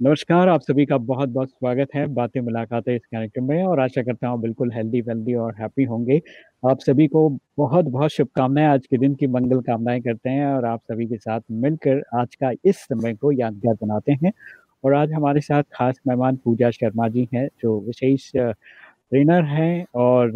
नमस्कार, आप सभी का बहुत-बहुत स्वागत है बातें मुलाकातें इस कार्यक्रम में और आशा करता हूँ बिल्कुल हेल्दी वेल्दी और हैप्पी होंगे। आप सभी को बहुत-बहुत शुभकामनाएँ आज के दिन की मंगल कामनाएँ करते हैं और आप सभी के साथ मिलकर आज का इस समय को यादगार बनाते हैं। और आज हमारे साथ खास मेहमान पूजा शर्मा जी हैं, जो विशेष ट्रेनर हैं और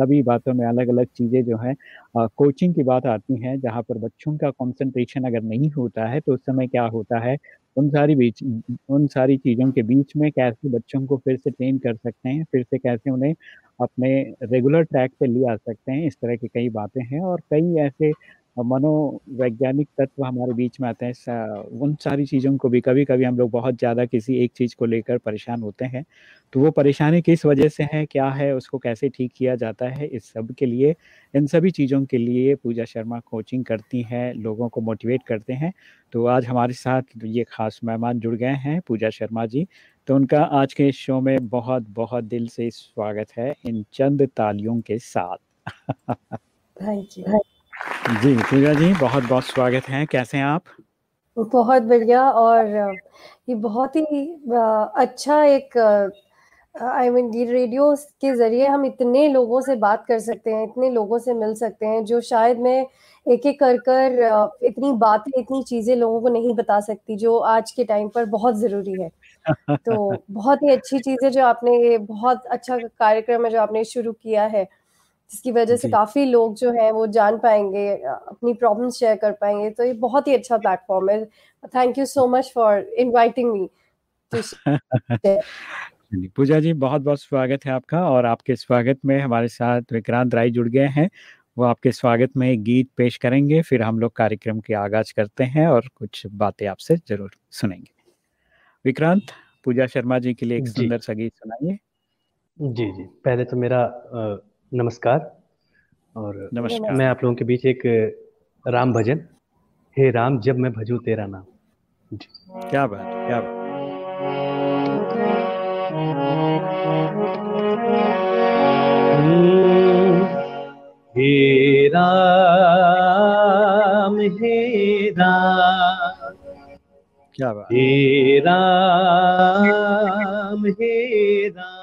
सभी बातों में अलग-अलग चीज़ें जो हैं कोचिंग की बात आती हैं, जहाँ पर बच्चों का कंसंट्रेशन अगर नहीं होता है, तो उस समय क्या होता है, उन सारी बीच उन सारी चीज़ों के बीच में कैसे बच्चों को फिर से ट्रेन कर सकते हैं, फिर से कैसे उन्हें अपने रेगुलर ट्रैक पे ले आ सकते हैं, इस तरह की कई बातें हैं और कई ऐसे मनोवैज्ञानिक तत्व हमारे बीच में आते हैं स उन सारी चीज़ों को भी कभी-कभी हम लोग बहुत ज़्यादा किसी एक चीज़ को लेकर परेशान होते हैं। तो वो परेशानी किस वजह से है, क्या है, उसको कैसे ठीक किया जाता है, इस सब के लिए इन सभी चीज़ों के लिए पूजा शर्मा कोचिंग करती हैं, लोगों को मोटिवेट करते हैं। तो आज हमारे साथ ये खास मेहमान जुड़ गए हैं पूजा शर्मा जी, तो उनका आज के इस शो में बहुत-बहुत दिल से स्वागत है इन चंद तालियों के साथ। Thank you. जी, पूजा जी बहुत-बहुत स्वागत है, कैसे हैं आप? बहुत बढ़िया और ये बहुत ही अच्छा एक आई मीन ये रेडियो के ज़रिए हम इतने लोगों से बात कर सकते हैं, इतने लोगों से मिल सकते हैं, जो शायद मैं एक-एक कर कर इतनी बातें, इतनी चीज़ें लोगों को नहीं बता सकती, जो आज के टाइम पर बहुत ज़रूरी है। तो बहुत ही अच्छी चीज़ है जो आपने बहुत अच्छा कार्यक्रम है जो आपने शुरू किया है, जिसकी वजह से काफ़ी लोग जो हैं वो जान पाएँगे अपनी प्रॉब्लम्स शेयर कर पाएँगे, तो ये बहुत ही अच्छा प्लेटफ़ॉर्म है। Thank you so much for inviting me. जी, पूजा जी बहुत-बहुत स्वागत है आपका और आपके स्वागत में हमारे साथ विक्रांत राय जुड़ गए हैं। वो आपके स्वागत में एक गीत पेश करेंगे, फिर हम लोग कार्यक्रम के आगाज़ करते हैं और कुछ बातें आपसे ज़रूर सुनेंगे। विक्रांत, पूजा शर्मा जी के लिए एक सुंदर-सा गीत सुनाइए। जी, जी। पहले तो मेरा नमस्कार। और नमस्कार। मैं आप लोगों के बीच एक राम भजन, हे राम जब मैं भजू तेरा नाम। क्या बात क्या बात। हे राम, हे राम, क्या बात! हे राम, हे राम,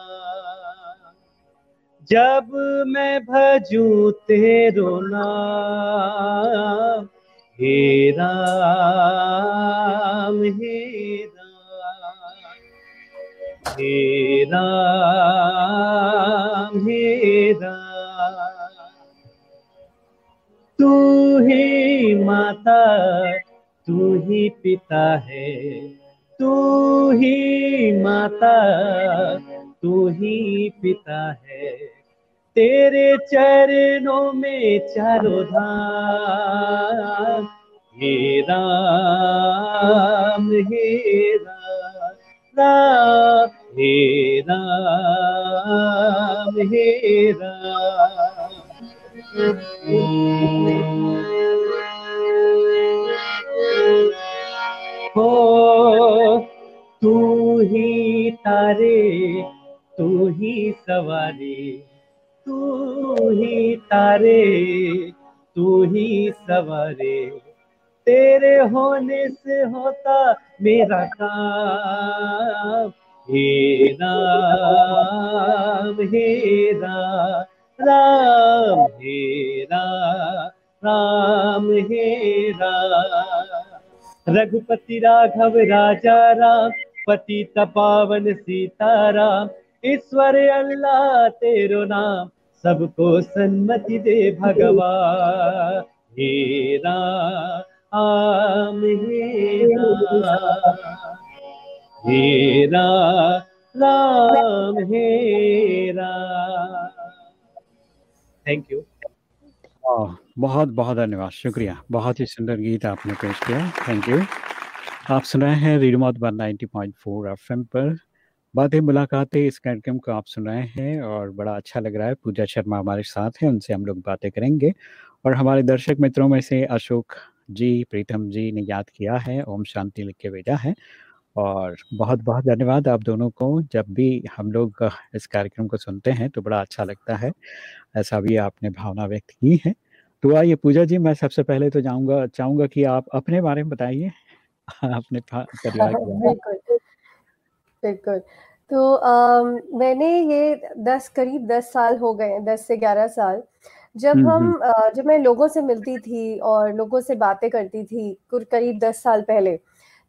जब मैं भजू तेरो नाम, हे राम, हे राम, हे राम, हे राम। तू ही माता, तू ही पिता है, तू ही माता, तू ही पिता है, तेरे चरणों में चारों धाम, हे राम, हे राम, हे राम, हे राम। हो तू ही तारे, तू ही सवारी, तू ही तारे, तू ही सवारे, तेरे होने से होता मेरा काम, हे राम, हे राम, राम, हे राम, राम, हे राम। रघुपति राघव राजा राम, पतित पावन सीताराम, ईश्वर अल्लाह तेरो नाम, सबको सन्मति दे भगवान, हे राम, हे राम, हे राम, राम, हे राम। Thank you. बहुत-बहुत धन्यवाद, शुक्रिया। बहुत ही सुंदर गीत आपने पेश किया, थैंक यू। आप सुन रहे हैं रेडियो मधुबन 90.4 एफएम पर बातें मुलाकातें इस कार्यक्रम को आप सुन रहे हैं और बड़ा अच्छा लग रहा है, पूजा शर्मा हमारे साथ हैं, उनसे हम लोग बातें करेंगे और हमारे दर्शक मित्रों में से अशोक जी, प्रीतम जी ने याद किया है, ओम शांति लिख के भेजा है और बहुत-बहुत धन्यवाद आप दोनों को। जब भी हम लोग इस कार्यक्रम को सुनते हैं, तो बड़ा अच्छा लगता है, ऐसा भी आपने भावना व्यक्त की है। तो आइए पूजा जी, मैं सबसे पहले तो जाऊँगा चाहूँगा कि आप अपने बारे में बताइए, अपने परिवार के। बिल्कुल। तो अ, मैंने ये 10 करीब 10 साल हो गए हैं, 10 से 11 साल। जब। हम जब मैं लोगों से मिलती थी और लोगों से बातें करती थी, कुर करीब 10 साल पहले,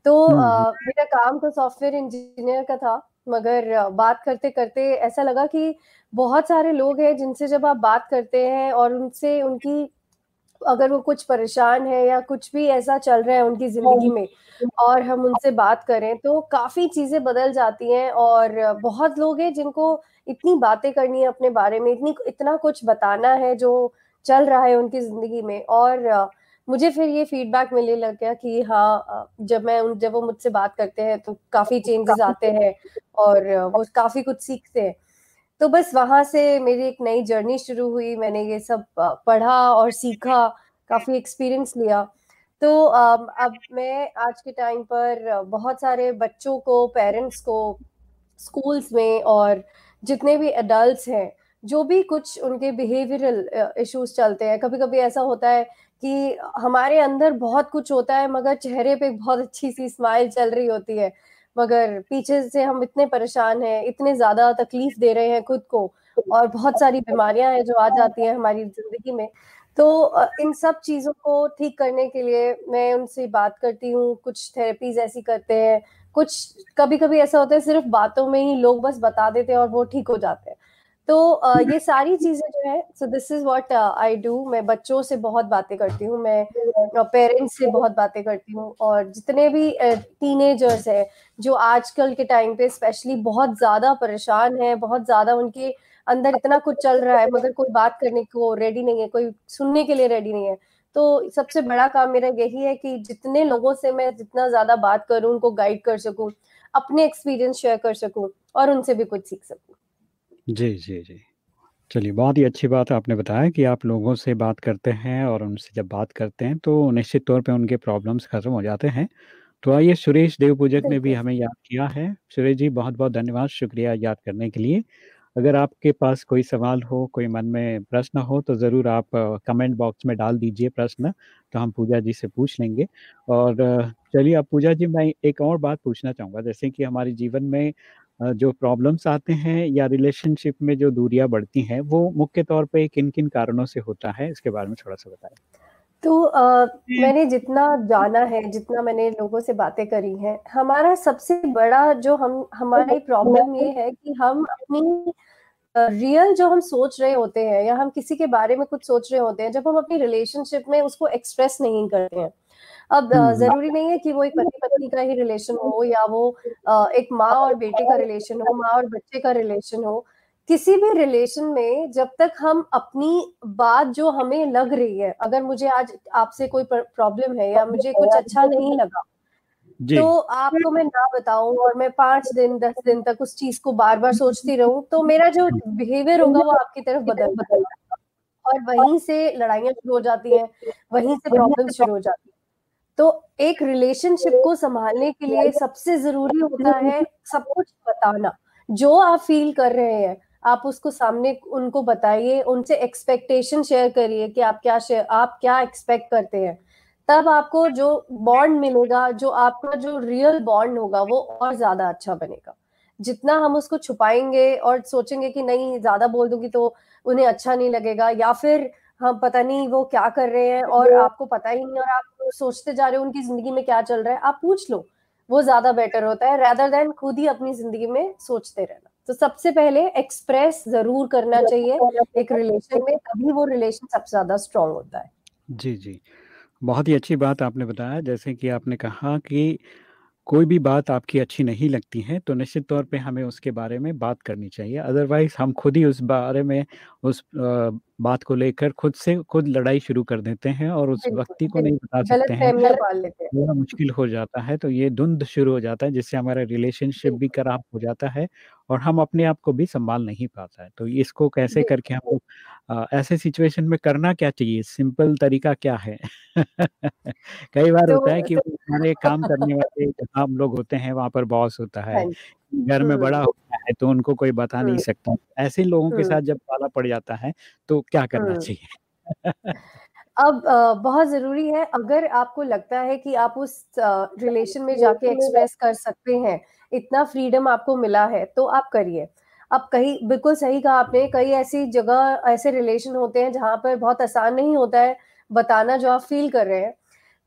तो हुँ। मेरा काम तो सॉफ्टवेयर इंजीनियर का था, मगर बात करते-करते ऐसा लगा कि बहुत सारे लोग हैं जिनसे जब आप बात करते हैं और उनसे उनकी अगर वो कुछ परेशान है या कुछ भी ऐसा चल रहा है उनकी ज़िंदगी में और हम उनसे बात करें, तो काफ़ी चीज़ें बदल जाती हैं और बहुत लोग हैं जिनको इतनी बातें करनी है अपने बारे में, इतनी इतना कुछ बताना है जो चल रहा है उनकी ज़िंदगी में और मुझे फिर ये फीडबैक मिलने लग गया कि हाँ जब मैं उन जब वो मुझसे बात करते हैं तो काफ़ी चेंजेस आते हैं और वो काफ़ी कुछ सीखते हैं। तो बस वहाँ से मेरी एक नई जर्नी शुरू हुई, मैंने ये सब पढ़ा और सीखा, काफ़ी एक्सपीरियंस लिया। तो अब मैं आज के टाइम पर बहुत सारे बच्चों को, पेरेंट्स को, स्कूल्स में और जितने भी एडल्ट्स हैं, जो भी कुछ उनके बिहेवियरल इश्यूज़ चलते हैं, कभी-कभी ऐसा होता है कि हमारे अंदर बहुत कुछ होता है मगर चेहरे पे बहुत अच्छी-सी स्माइल चल रही होती है, मगर पीछे से हम इतने परेशान हैं, इतने ज़्यादा तकलीफ़ दे रहे हैं खुद को और बहुत सारी बीमारियाँ हैं जो आ जाती हैं हमारी ज़िंदगी में। तो इन सब चीज़ों को ठीक करने के लिए मैं उनसे बात करती हूँ, कुछ थेरेपीज़ ऐसी करते हैं, कुछ कभी-कभी ऐसा होता है सिर्फ़ बातों में ही लोग बस बता देते हैं और वो ठीक हो जाते हैं। तो ये सारी चीज़ें जो है so this is what I do मैं बच्चों से बहुत बातें करती हूँ, मैं पेरेंट्स से बहुत बातें करती हूँ और जितने भी टीनेजर्स हैं, जो आजकल के टाइम पे स्पेशली बहुत ज़्यादा परेशान हैं, बहुत ज़्यादा उनके अंदर इतना कुछ चल रहा है मगर कोई बात करने को रेडी नहीं है, कोई सुनने के लिए रेडी नहीं है। तो सबसे बड़ा काम मेरा यही है कि जितने लोगों से मैं जितना ज़्यादा बात करूँ, उनको गाइड कर सकूँ, अपने एक्सपीरियंस शेयर कर सकूँ और उनसे भी कुछ सीख सकूँ। जी, जी, जी। चलिए, बहुत ही अच्छी बात आपने बताया कि आप लोगों से बात करते हैं और उनसे जब बात करते हैं तो निश्चित तौर पे उनके प्रॉब्लम्स खत्म हो जाते हैं। तो आइए सुरेश देवपूजक ने भी बिल्कुल। हमें याद किया है। सुरेश जी बहुत-बहुत धन्यवाद, शुक्रिया याद करने के लिए। अगर आपके पास कोई सवाल हो, कोई मन में प्रश्न हो तो ज़रूर आप कमेंट बॉक्स में डाल दीजिए प्रश्न, तो हम पूजा जी से पूछ लेंगे। और चलिए अब पूजा जी मैं एक और बात पूछना चाहूँगा जैसे कि हमारे जीवन में जो प्रॉब्लम्स आते हैं या रिलेशनशिप में जो दूरियाँ बढ़ती हैं, वो मुख्य तौर पे किन-किन कारणों से होता है? इसके बारे में थोड़ा-सा बताएँ। तो अ, मैंने जितना जाना है, जितना मैंने लोगों से बातें करी हैं, हमारा सबसे बड़ा जो हम हमारी प्रॉब्लम ये है कि हम अपनी रियल जो हम सोच रहे होते हैं या हम किसी के बारे में कुछ सोच रहे होते हैं, जब हम अपनी रिलेशनशिप में उसको एक्सप्रेस नहीं करते हैं। अब हुँ, हुँ। ज़रूरी नहीं है कि वो एक पति-पत्नी का ही रिलेशन हो या वो एक माँ और बेटे का रिलेशन हो, माँ और बच्चे का रिलेशन हो। किसी भी रिलेशन में जब तक हम अपनी बात जो हमें लग रही है, अगर मुझे आज आपसे कोई प्रॉब्लम है या मुझे कुछ अच्छा नहीं लगा, जी। तो आपको मैं ना बताऊँ और मैं पाँच दिन, 10 दिन तक उस चीज़ को बार-बार सोचती रहूँ तो मेरा जो बिहेवियर होगा वो आपकी तरफ़ बदल जाएगा और वहीं से लड़ाइयाँ शुरू हो जाती हैं, वहीं से प्रॉब्लम शुरू हो जाती हैं। तो एक रिलेशनशिप को संभालने के लिए सबसे ज़रूरी होता है सब कुछ बताना। जो आप फ़ील कर रहे हैं, आप उसको सामने उनको बताइए, उनसे एक्सपेक्टेशन शेयर करिए कि आप क्या शे आप क्या एक्सपेक्ट करते हैं। तब आपको जो बॉन्ड मिलेगा, जो आपका जो रियल बॉन्ड होगा, वो और ज़्यादा अच्छा बनेगा। जितना हम उसको छुपाएँगे और सोचेंगे कि नहीं ज़्यादा बोल दूँगी तो उन्हें अच्छा नहीं लगेगा या फिर हाँ, पता नहीं वो क्या कर रहे हैं और आपको पता ही नहीं और आप सोचते जा रहे हो उनकी ज़िंदगी में क्या चल रहा है, आप पूछ लो। वो ज़्यादा बेटर होता है रेदर देन खुद ही अपनी ज़िंदगी में सोचते रहना। तो सबसे पहले एक्सप्रेस ज़रूर करना चाहिए एक रिलेशन में, तभी वो रिलेशन सबसे ज़्यादा स्ट्रॉन्ग होता है। जी, जी। बहुत ही अच्छी बात आपने बताया जैसे कि आपने कहा कि कोई भी बात आपकी अच्छी नहीं लगती है, तो निश्चित तौर पे हमें उसके बारे में बात करनी चाहिए। अदरवाइज़ हम खुद ही उस बारे में उस बात को लेकर खुद से खुद लड़ाई शुरू कर देते हैं और उस व्यक्ति को नहीं बता सकते हैं। हैं। थोड़ा मुश्किल हो जाता है, तो ये धुंध शुरू हो जाता है जिससे हमारा रिलेशनशिप भी खराब हो जाता है और हम अपने आप को भी संभाल नहीं पाता है। तो इसको कैसे करके। हम ऐसे सिचुएशन में करना क्या चाहिए? सिंपल तरीका क्या है? कई बार तो होता है कि तो हमारे काम करने वाले हम लोग होते हैं, वहाँ पर बॉस होता हाँ है, घर में बड़ा होता है, तो उनको कोई बता नहीं सकता। ऐसे लोगों के साथ जब पाला पड़ जाता है, तो क्या करना चाहिए? अब बहुत ज़रूरी है अगर आपको लगता है कि आप उस रिलेशन में जाके एक्सप्रेस कर सकते हैं इतना फ्रीडम आपको मिला है तो आप करिए। अब कहीं बिल्कुल सही कहा आपने कई ऐसी जगह ऐसे रिलेशन होते हैं जहाँ पर बहुत आसान नहीं होता है बताना जो आप फील कर रहे हैं।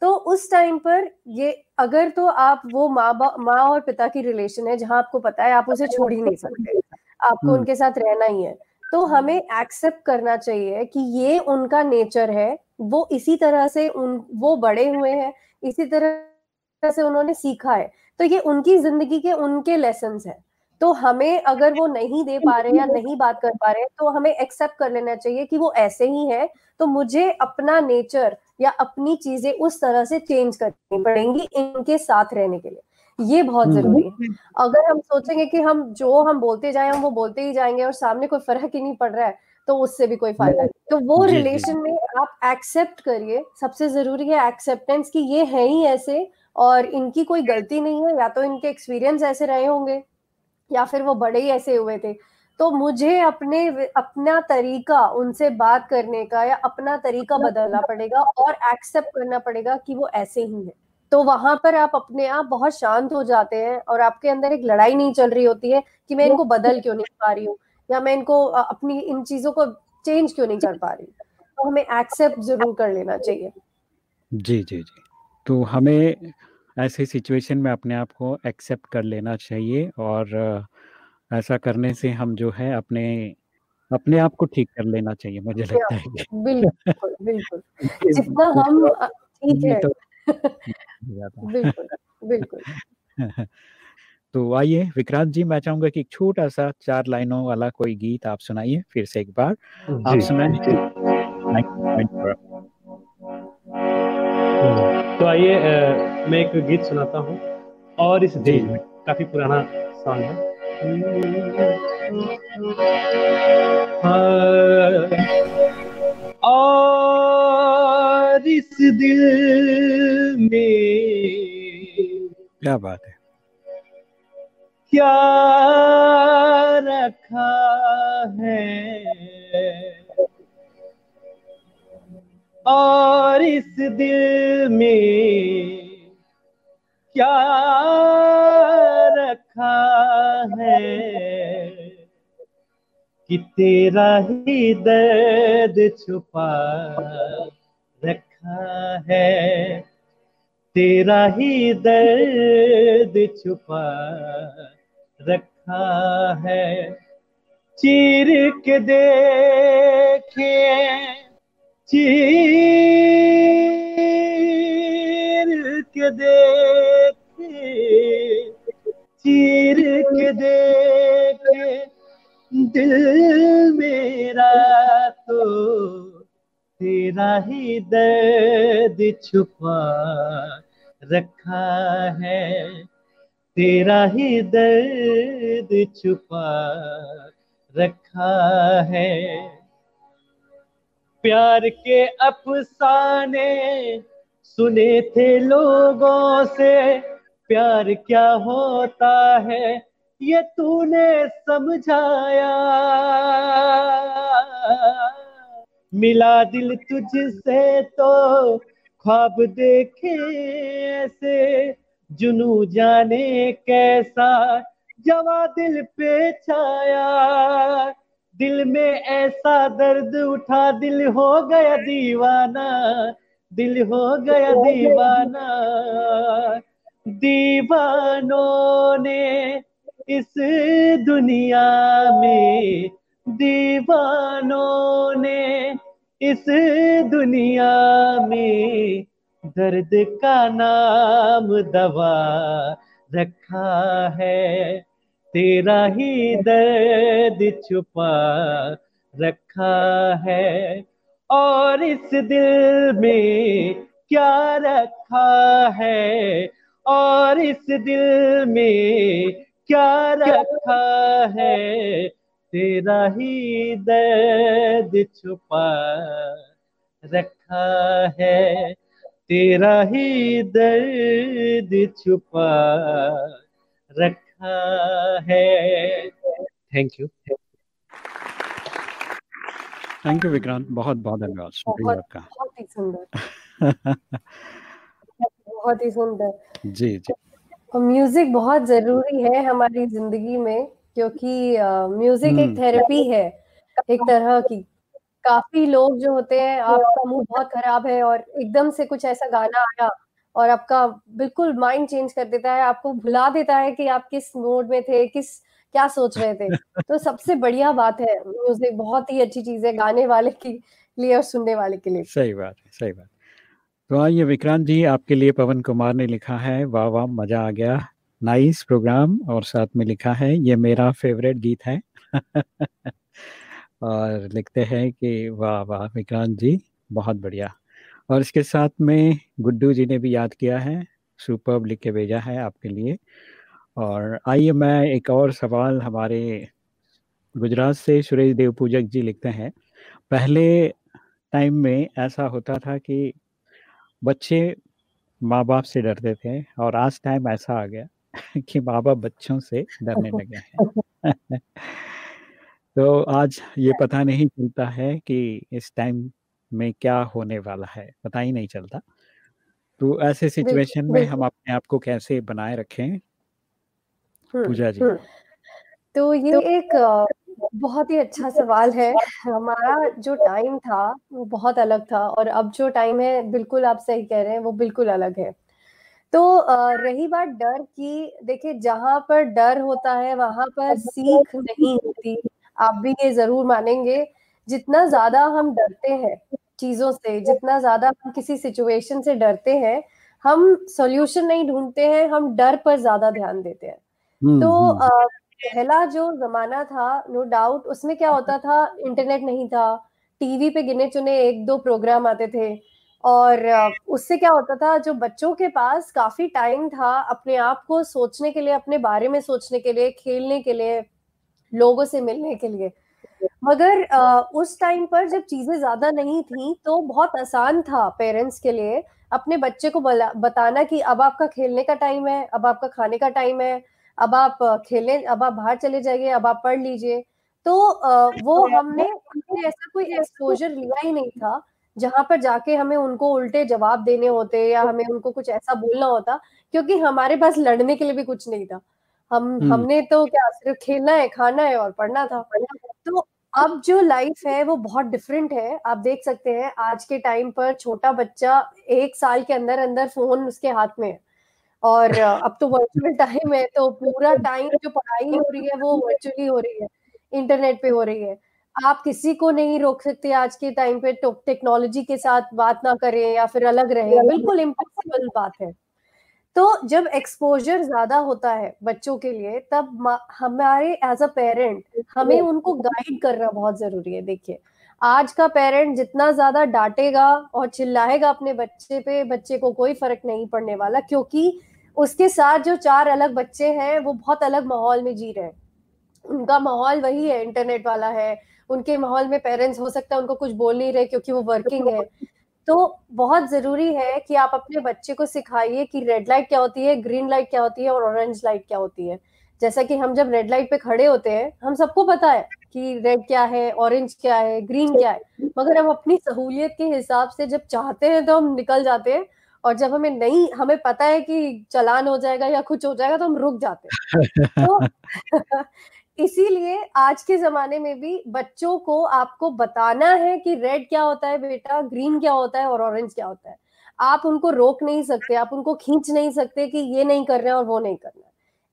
तो उस टाइम पर ये अगर तो आप वो माँ माँ और पिता की रिलेशन है जहाँ आपको पता है आप उसे छोड़ ही नहीं सकते। आपको हम्म। उनके साथ रहना ही है। तो हमें एक्सेप्ट करना चाहिए कि ये उनका नेचर है वो इसी तरह से उन वो बड़े हुए हैं इसी तरह से उन्होंने सीखा है। तो ये उनकी ज़िंदगी के उनके लेसन है। तो हमें अगर वो नहीं दे पा रहे या नहीं बात कर पा रहे तो हमें एक्सेप्ट कर लेना चाहिए कि वो ऐसे ही है। तो मुझे अपना नेचर या अपनी चीज़ें उस तरह से चेंज करनी पड़ेंगी इनके साथ रहने के लिए। ये बहुत हम्म। ज़रूरी है। अगर हम सोचेंगे कि हम जो हम बोलते जाए हम वो बोलते ही जाएँगे और सामने कोई फ़र्क ही नहीं पड़ रहा है तो उससे भी कोई फ़ायदा नहीं। तो वो रिलेशन में आप एक्सेप्ट करिए। सबसे ज़रूरी है एक्सेप्टेंस कि ये है ही ऐसे और इनकी कोई गलती नहीं है या तो इनके एक्सपीरियंस ऐसे रहे होंगे या फिर वो बड़े ही ऐसे हुए थे। तो मुझे अपने अपना तरीका उनसे बात करने का या अपना तरीका बदलना पड़ेगा और एक्सेप्ट करना पड़ेगा कि वो ऐसे ही है। तो वहाँ पर आप अपने आप बहुत शांत हो जाते हैं और आपके अंदर एक लड़ाई नहीं चल रही होती है कि मैं इनको बदल क्यों नहीं पा रही हूँ या मैं इनको अपनी इन चीज़ों को चेंज क्यों नहीं कर पा रही तो हमें एक्सेप्ट ज़रूर कर लेना चाहिए। जी जी जी। तो हमें ऐसे सिचुएशन में अपने आप को एक्सेप्ट कर लेना चाहिए और ऐसा करने से हम जो है अपने अपने आप को ठीक कर लेना चाहिए मुझे लगता है बिल्कुल बिल्कुल। जितना हम ठीक है। तो बिल्कुल बिल्कुल। तो आइए विक्रांत जी मैं चाहूँगा कि एक छोटा सा चार लाइनों वाला कोई गीत आप सुनाइए फिर से एक बार। आप सुनाइए। तो आइए मैं एक गीत सुनाता हूँ और इस देश में काफ़ी पुराना सॉन्ग है। और इस दिल में क्या बात है। क्या रखा है? और इस दिल में क्या रखा है कि तेरा ही दर्द छुपा रखा है? तेरा ही दर्द छुपा रखा है। चीर के देखे चीर के देखे, चीर के देखे, दिल मेरा तो तेरा ही दर्द छुपा रखा है, तेरा ही दर्द छुपा रखा है। प्यार के अफसाने, सुने थे लोगों से, प्यार क्या होता है, ये तूने समझाया। मिला दिल तुझसे तो ख्वाब देखे ऐसे, जुनू जाने कैसा जवा दिल पे छाया। दिल में ऐसा दर्द उठा, दिल हो गया दीवाना, दिल हो गया दीवाना। दीवानों ने इस दुनिया में, दीवानों ने इस दुनिया में दर्द का नाम दवा रखा है। तेरा ही दर्द छुपा रखा है और इस दिल में क्या रखा है और इस दिल में क्या रखा है? तेरा ही दर्द छुपा रखा है, तेरा ही दर्द छुपा रखा है। Thank you thank you Vikrant बहुत बहुत धन्यवाद। बहुत बहुत ही सुंदर। बहुत ही सुंदर। जी जी। म्यूज़िक बहुत ज़रूरी है हमारी ज़िंदगी में क्योंकि म्यूज़िक एक थेरेपी हम्म। है एक तरह की। काफ़ी लोग जो होते हैं आपका मूड बहुत खराब है और एकदम से कुछ ऐसा गाना आया और आपका बिल्कुल माइंड चेंज कर देता है आपको भुला देता है कि आप किस मूड में थे किस क्या सोच रहे थे। तो सबसे बढ़िया बात है म्यूज़िक बहुत ही अच्छी चीज़ है गाने वाले के लिए और सुनने वाले के लिए। सही बात है सही बात। तो आइए विक्रांत जी आपके लिए पवन कुमार ने लिखा है वाह वाह मज़ा आ गया। नाइस प्रोग्राम और साथ में लिखा है ये मेरा फेवरेट गीत है। और लिखते हैं कि वाह वाह विक्रांत जी बहुत बढ़िया। और इसके साथ में गुड्डू जी ने भी याद किया है सुपर लिख के भेजा है आपके लिए। और आइए मैं एक और सवाल हमारे गुजरात से सुरेश देव पूजक जी लिखते हैं। पहले टाइम में ऐसा होता था कि बच्चे माँ बाप से डरते थे और आज टाइम ऐसा आ गया कि माँ बाप बच्चों से डरने लगे हैं। तो आज ये पता नहीं चलता है कि इस टाइम में क्या होने वाला है पता ही नहीं चलता। तो ऐसे सिचुएशन में हम अपने आप को कैसे बनाए रखें? पूजा जी। तो ये तो एक बहुत ही अच्छा सवाल है। हमारा जो टाइम था वो बहुत अलग था और अब जो टाइम है बिल्कुल आप सही कह रहे हैं वो बिल्कुल अलग है। तो रही बात डर की देखिए जहाँ पर डर होता है वहाँ पर सीख नहीं होती। आप भी ये ज़रूर मानेंगे जितना ज़्यादा हम डरते हैं चीज़ों से जितना ज़्यादा हम किसी सिचुएशन से डरते हैं हम सॉल्यूशन नहीं ढूंढते हैं हम डर पर ज़्यादा ध्यान देते हैं हम्म, तो हम्म। पहला जो जमाना था नो डाउट उसमें क्या होता था इंटरनेट नहीं था टीवी पे गिने चुने एक दो प्रोग्राम आते थे और उससे क्या होता था जो बच्चों के पास काफ़ी टाइम था अपने आप को सोचने के लिए अपने बारे में सोचने के लिए खेलने के लिए लोगों से मिलने के लिए मगर आ, उस टाइम पर जब चीज़ें ज़्यादा नहीं थी तो बहुत आसान था पेरेंट्स के लिए अपने बच्चे को बताना कि अब आपका खेलने का टाइम है अब आपका खाने का टाइम है अब आप खेलें अब आप बाहर चले जाइए अब आप पढ़ लीजिए। तो आ, वो हमने हमने ऐसा कोई एक्सपोजर लिया ही नहीं था जहाँ पर जाके हमें उनको उल्टे जवाब देने होते या हमें उनको कुछ ऐसा बोलना होता क्योंकि हमारे पास लड़ने के लिए भी कुछ नहीं था। हम हम्म। हमने तो क्या सिर्फ़ खेलना है खाना है और पढ़ना था। तो अब जो लाइफ है वो बहुत डिफरेंट है। आप देख सकते हैं आज के टाइम पर छोटा बच्चा एक साल के अंदर अंदर फ़ोन उसके हाथ में है। और अब तो वर्चुअल टाइम है तो पूरा टाइम जो पढ़ाई हो रही है वो वर्चुअली हो रही है। इंटरनेट पे हो रही है। आप किसी को नहीं रोक सकते आज के टाइम पे तो टेक्नोलॉजी के साथ बात ना करें या फिर अलग रहे। बिल्कुल। इम्पॉसिबल बात है। तो जब एक्सपोजर ज़्यादा होता है बच्चों के लिए तब हमारे एज अ पेरेंट हमें उनको गाइड करना बहुत ज़रूरी है देखिए। आज का पेरेंट जितना ज़्यादा डांटेगा और चिल्लाएगा अपने बच्चे पे बच्चे को कोई फ़र्क नहीं पड़ने वाला क्योंकि उसके साथ जो चार अलग बच्चे हैं वो बहुत अलग माहौल में जी रहे हैं। उनका माहौल वही है इंटरनेट वाला है उनके माहौल में पेरेंट्स हो सकता है उनको कुछ बोल नहीं रहे क्योंकि वो वर्किंग है। तो बहुत ज़रूरी है कि आप अपने बच्चे को सिखाइए कि रेड लाइट क्या होती है ग्रीन लाइट क्या होती है और ऑरेंज लाइट क्या होती है। जैसा कि हम जब रेड लाइट पे खड़े होते हैं हम सबको पता है कि रेड क्या है ऑरेंज क्या है ग्रीन क्या है। मगर हम अपनी सहूलियत के हिसाब से जब चाहते हैं तो हम निकल जाते हैं और जब हमें नहीं हमें पता है कि चलान हो जाएगा या कुछ हो जाएगा तो हम रुक जाते हैं। तो इसीलिए आज के जमाने में भी बच्चों को आपको बताना है कि रेड क्या होता है बेटा ग्रीन क्या होता है और ऑरेंज क्या होता है। आप उनको रोक नहीं सकते, आप उनको खींच नहीं सकते कि ये नहीं कर रहे हैं और वो नहीं करना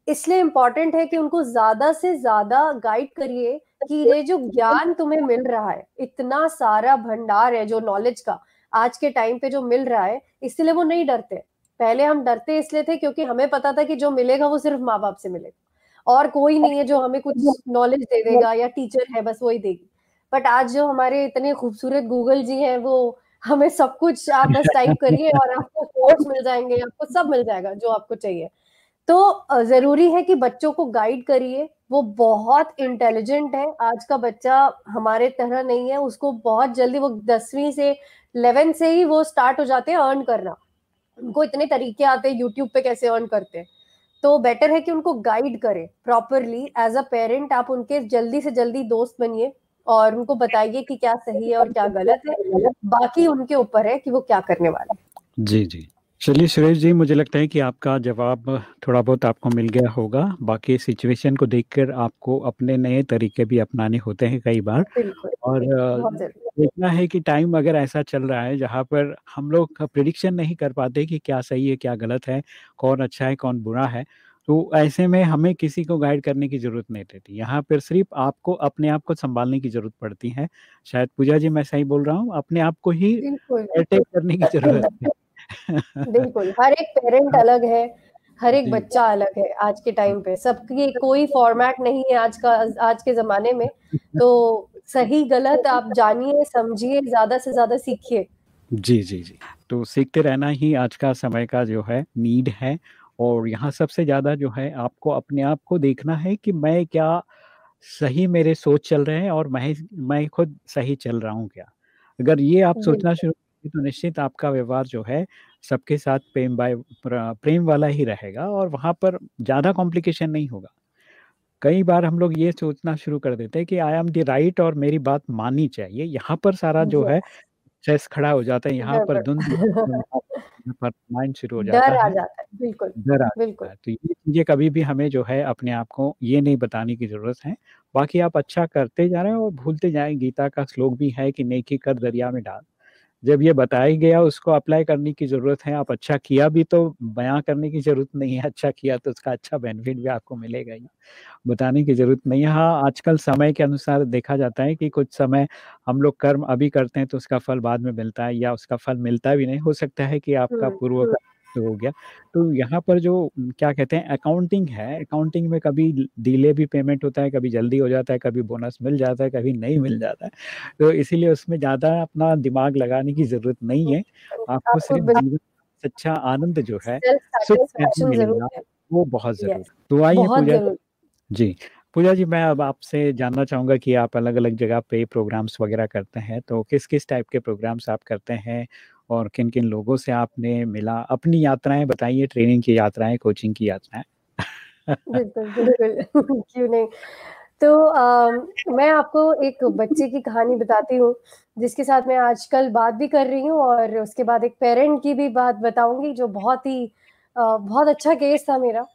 इसलिए इंपॉर्टेंट है कि उनको ज़्यादा से ज़्यादा गाइड करिए कि ये जो ज्ञान तुम्हें मिल रहा है, इतना सारा भंडार है जो नॉलेज का आज के टाइम पे जो मिल रहा है, इसलिए वो नहीं डरते। पहले हम डरते इसलिए थे क्योंकि हमें पता था कि जो मिलेगा वो सिर्फ़ माँ बाप से मिलेगा। और कोई नहीं है जो हमें कुछ नॉलेज दे देगा या टीचर है बस वही देगी। बट आज जो हमारे इतने खूबसूरत गूगल जी हैं वो हमें सब कुछ आप बस टाइप करिए और आपको कोर्स मिल जाएँगे आपको सब मिल जाएगा जो आपको चाहिए। तो ज़रूरी है कि बच्चों को गाइड करिए। वो बहुत इंटेलिजेंट है। आज का बच्चा हमारे तरह नहीं है। उसको बहुत जल्दी वो दसवीं से इलेवेंथ से ही वो स्टार्ट हो जाते हैं अर्न करना। उनको इतने तरीके आते हैं यूट्यूब पे कैसे अर्न करते हैं। तो बेटर है कि उनको गाइड करें प्रॉपरली एज अ पेरेंट आप उनके जल्दी से जल्दी दोस्त बनिए और उनको बताइए कि क्या सही है और क्या गलत है। बाकी उनके ऊपर है कि वो क्या करने वाला है। जी जी। चलिए सुरेश जी मुझे लगता है कि आपका जवाब थोड़ा बहुत आपको मिल गया होगा। बाकी सिचुएशन को देखकर आपको अपने नए तरीके भी अपनाने होते हैं कई बार। और देखना है कि टाइम अगर ऐसा चल रहा है जहाँ पर हम लोग प्रिडिक्शन नहीं कर पाते कि क्या सही है क्या गलत है कौन अच्छा है कौन बुरा है तो ऐसे में हमें किसी को गाइड करने की ज़रूरत नहीं रहती। यहाँ पर सिर्फ़ आपको अपने आप को संभालने की ज़रूरत पड़ती है। शायद पूजा जी मैं सही बोल रहा हूँ? अपने आप को ही अटैक करने की ज़रूरत है। बिल्कुल हर एक पेरेंट अलग है हर एक बच्चा अलग है आज के टाइम पे। सबकी कोई फॉर्मेट नहीं है आज का आज के जमाने में। तो सही गलत आप जानिए समझिए ज़्यादा से ज़्यादा सीखिए। जी जी जी। तो सीखते रहना ही आज का समय का जो है नीड है। और यहाँ सबसे ज़्यादा जो है आपको अपने आप को देखना है कि मैं क्या सही मेरे सोच चल रहे हैं और मैं मैं खुद सही चल रहा हूँ क्या? अगर ये आप सोचना शुरू तो निश्चित आपका व्यवहार जो है सबके साथ प्रेम बाय प्रेम वाला ही रहेगा और वहाँ पर ज़्यादा कॉम्प्लिकेशन नहीं होगा। कई बार हम लोग ये सोचना शुरू कर देते हैं कि आई एम दी राइट और मेरी बात माननी चाहिए। यहाँ पर सारा जो है स्ट्रेस खड़ा हो जाता है यहाँ पर धुंध पर माइंड शुरू हो जाता है। बिल्कुल डर आ बिल्कुल। तो ये चीज़ें कभी भी हमें जो है अपने आप को ये नहीं बताने की ज़रूरत है। बाकी आप अच्छा करते जा रहे हैं और भूलते जाए। गीता का श्लोक भी है कि नेकी कर दरिया में डाल। जब ये बताया गया उसको अप्लाई करने की ज़रूरत है आप अच्छा किया भी तो बयां करने की ज़रूरत नहीं है अच्छा किया तो उसका अच्छा बेनिफिट भी आपको मिलेगा ही बताने की ज़रूरत नहीं है। हाँ आजकल समय के अनुसार देखा जाता है कि कुछ समय हम लोग कर्म अभी करते हैं तो उसका फल बाद में मिलता है या उसका फल मिलता भी नहीं हो सकता है कि आपका पूर्व तो हो गया। तो यहाँ पर जो क्या कहते हैं अकाउंटिंग है अकाउंटिंग में कभी डिले भी पेमेंट होता है कभी जल्दी हो जाता है कभी बोनस मिल जाता है कभी नहीं मिल जाता है। तो इसीलिए उसमें ज़्यादा अपना दिमाग लगाने की ज़रूरत नहीं है। आपको सिर्फ़ अच्छा आनंद जो है सुख मिलेगा वो बहुत ज़रूरी तो आइए पूजा जी पूजा जी मैं अब आपसे जानना चाहूँगा कि आप अलग अलग जगह पे प्रोग्राम्स वगैरह करते हैं तो किस किस टाइप के प्रोग्राम्स आप करते हैं? और किन किन लोगों से आपने मिला? अपनी यात्राएँ बताइए ट्रेनिंग की यात्राएँ कोचिंग की यात्राएँ। बिल्कुल क्यों नहीं? तो आ, मैं आपको एक बच्चे की कहानी बताती हूँ जिसके साथ मैं आजकल बात भी कर रही हूँ और उसके बाद एक पेरेंट की भी बात बताऊँगी जो बहुत ही आ, बहुत अच्छा केस था मेरा।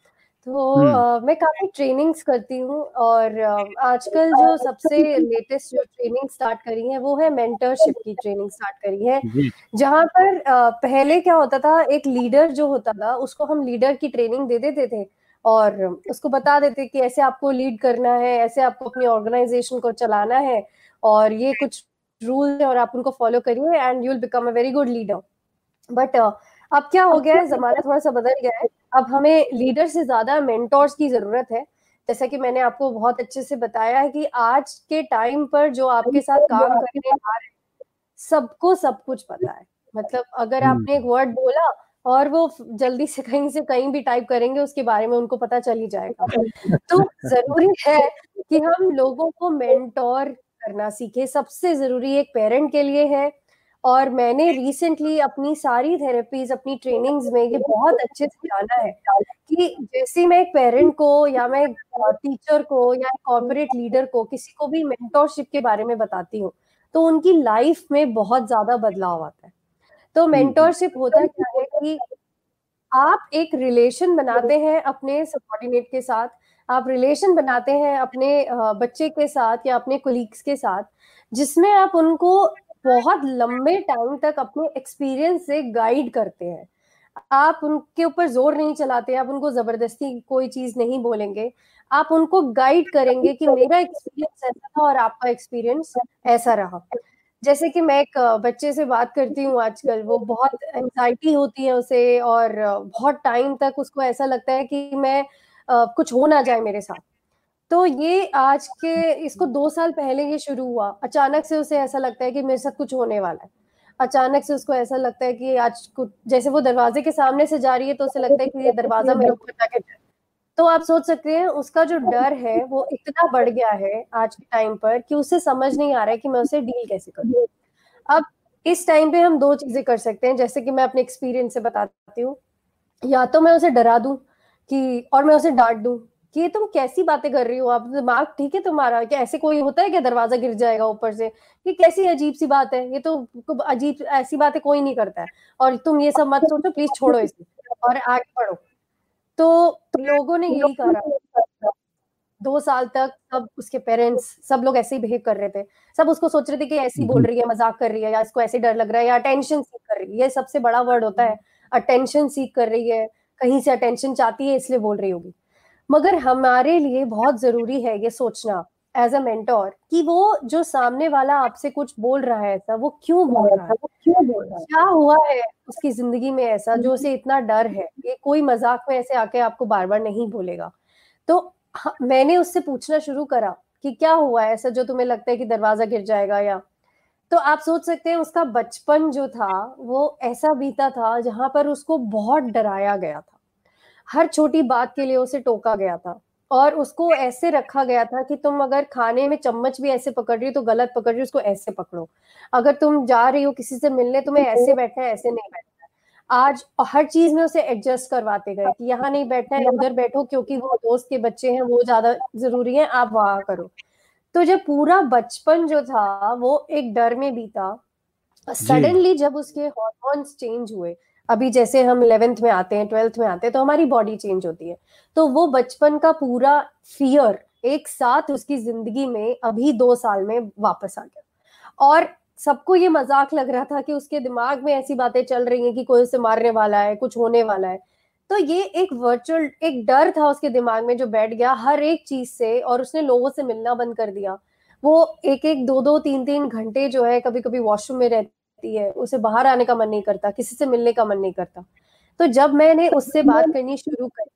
तो मैं काफ़ी ट्रेनिंग्स करती हूँ और uh, आजकल जो सबसे लेटेस्ट जो ट्रेनिंग स्टार्ट करी है वो है मेंटरशिप की ट्रेनिंग स्टार्ट करी है। जहाँ पर uh, पहले क्या होता था एक लीडर जो होता था उसको हम लीडर की ट्रेनिंग दे देते थे और उसको बता देते कि ऐसे आपको लीड करना है ऐसे आपको अपनी ऑर्गेनाइजेशन को चलाना है और ये कुछ रूल है और आप उनको फॉलो करिए and you will become a very good leader but अब क्या हो गया है? जमाना थोड़ा सा बदल गया है। अब हमें लीडर से ज़्यादा मेंटोर्स की ज़रूरत है। जैसा कि मैंने आपको बहुत अच्छे से बताया है कि आज के टाइम पर जो आपके साथ काम करने आ रहे सबको सब कुछ पता है। मतलब अगर हम्म। आपने एक वर्ड बोला और वो जल्दी से कहीं से कहीं भी टाइप करेंगे उसके बारे में उनको पता चल ही जाएगा। तो ज़रूरी है कि हम लोगों को मेंटोर करना सीखे। सबसे ज़रूरी एक पेरेंट के लिए है और मैंने रिसेंटली अपनी सारी थेरेपीज अपनी ट्रेनिंग्स में ये बहुत अच्छे से जाना है कि जैसे मैं एक पेरेंट को या मैं टीचर को या कॉर्पोरेट लीडर को किसी को भी मेंटोरशिप के बारे में बताती हूँ तो उनकी लाइफ में बहुत ज़्यादा बदलाव आता है। तो मेंटोरशिप होता क्या है कि आप एक रिलेशन बनाते हैं अपने सबॉर्डिनेट के साथ आप रिलेशन बनाते हैं अपने बच्चे के साथ या अपने कोलीग्स के साथ जिसमें आप उनको बहुत लंबे टाइम तक अपने एक्सपीरियंस से गाइड करते हैं। आप उनके ऊपर ज़ोर नहीं चलाते, आप उनको ज़बरदस्ती कोई चीज़ नहीं बोलेंगे। आप उनको गाइड करेंगे कि मेरा एक्सपीरियंस ऐसा था और आपका एक्सपीरियंस ऐसा रहा। जैसे कि मैं एक बच्चे से बात करती हूँ आजकल, वो बहुत एंजाइटी होती है उसे और बहुत टाइम तक उसको ऐसा लगता है कि मैं कुछ हो ना जाए मेरे साथ। तो ये आज के इसको दो साल पहले ये शुरू हुआ। अचानक से उसे ऐसा लगता है कि मेरे साथ कुछ होने वाला है। अचानक से उसको ऐसा लगता है कि आज कुछ जैसे वो दरवाजे के सामने से जा रही है तो उसे लगता है कि ये दरवाज़ा मेरे ऊपर जाके तो आप सोच सकते हैं उसका जो डर है वो इतना बढ़ गया है आज के टाइम पर कि उसे समझ नहीं आ रहा है कि मैं उसे डील कैसे करूँ। अब इस टाइम पे हम दो चीज़ें कर सकते हैं जैसे कि मैं अपने एक्सपीरियंस से बताती हूँ। या तो मैं उसे डरा दूँ कि और मैं उसे डांट दूँ कि तुम कैसी बातें कर रही हो? आप दिमाग ठीक है तुम्हारा? क्या ऐसे कोई होता है क्या दरवाज़ा गिर जाएगा ऊपर से? ये कैसी अजीब सी बात है? ये तो अजीब ऐसी बातें कोई नहीं करता है। और तुम ये सब मत सोचो प्लीज़ छोड़ो इसे। और आगे बढ़ो। तो लोगों ने यही कहा दो साल तक सब उसके पेरेंट्स सब लोग ऐसे ही बिहेव कर रहे थे। सब उसको सोच रहे थे कि ऐसी बोल रही है मज़ाक कर रही है या इसको ऐसे डर लग रहा है या अटेंशन सीख कर रही है। ये सबसे बड़ा वर्ड होता है अटेंशन सीख कर रही है। कहीं से अटेंशन चाहती है इसलिए बोल रही होगी। मगर हमारे लिए बहुत ज़रूरी है ये सोचना एज अ मेंटोर कि वो जो सामने वाला आपसे कुछ बोल रहा है ऐसा, वो क्यों बोल रहा है? वो क्यों बोल रहा है क्या हुआ है उसकी ज़िंदगी में ऐसा जो उसे इतना डर है? ये कोई मज़ाक में ऐसे आके आपको बार बार नहीं बोलेगा। तो मैंने उससे पूछना शुरू करा कि क्या हुआ है ऐसा जो तुम्हें लगता है कि दरवाज़ा गिर जाएगा या? तो आप सोच सकते हैं उसका बचपन जो था, वो ऐसा बीता था जहाँ पर उसको बहुत डराया गया था। हर छोटी बात के लिए उसे टोका गया था। और उसको ऐसे रखा गया था कि तुम अगर खाने में चम्मच भी ऐसे पकड़ रही हो तो गलत पकड़ रही हो उसको ऐसे पकड़ो। अगर तुम जा रही हो किसी से मिलने तुम्हें ऐसे बैठना है ऐसे नहीं बैठना आज हर चीज़ में उसे एडजस्ट करवाते गए कि यहाँ नहीं बैठना है उधर बैठो क्योंकि वो दोस्त के बच्चे हैं वो ज़्यादा ज़रूरी है आप वहाँ करो। तो जब पूरा बचपन जो था वो एक डर में बीता। सडनली जब उसके हॉर्मोन्स चेंज हुए अभी जैसे हम इलेवेंथ में आते हैं ट्वेल्थ में आते हैं तो हमारी बॉडी चेंज होती है। तो वो बचपन का पूरा फियर एक साथ उसकी ज़िंदगी में अभी दो साल में वापस आ गया। और सबको ये मज़ाक लग रहा था कि उसके दिमाग में ऐसी बातें चल रही हैं कि कोई उसे मारने वाला है, कुछ होने वाला है। तो ये एक वर्चुअल एक डर था उसके दिमाग में जो बैठ गया हर एक चीज़ से और उसने लोगों से मिलना बंद कर दिया। वो एक एक दो दो तीन तीन घंटे जो है कभी कभी वॉशरूम में रहती रहती है उसे बाहर आने का मन नहीं करता किसी से मिलने का मन नहीं करता। तो जब मैंने उससे बात करनी शुरू करी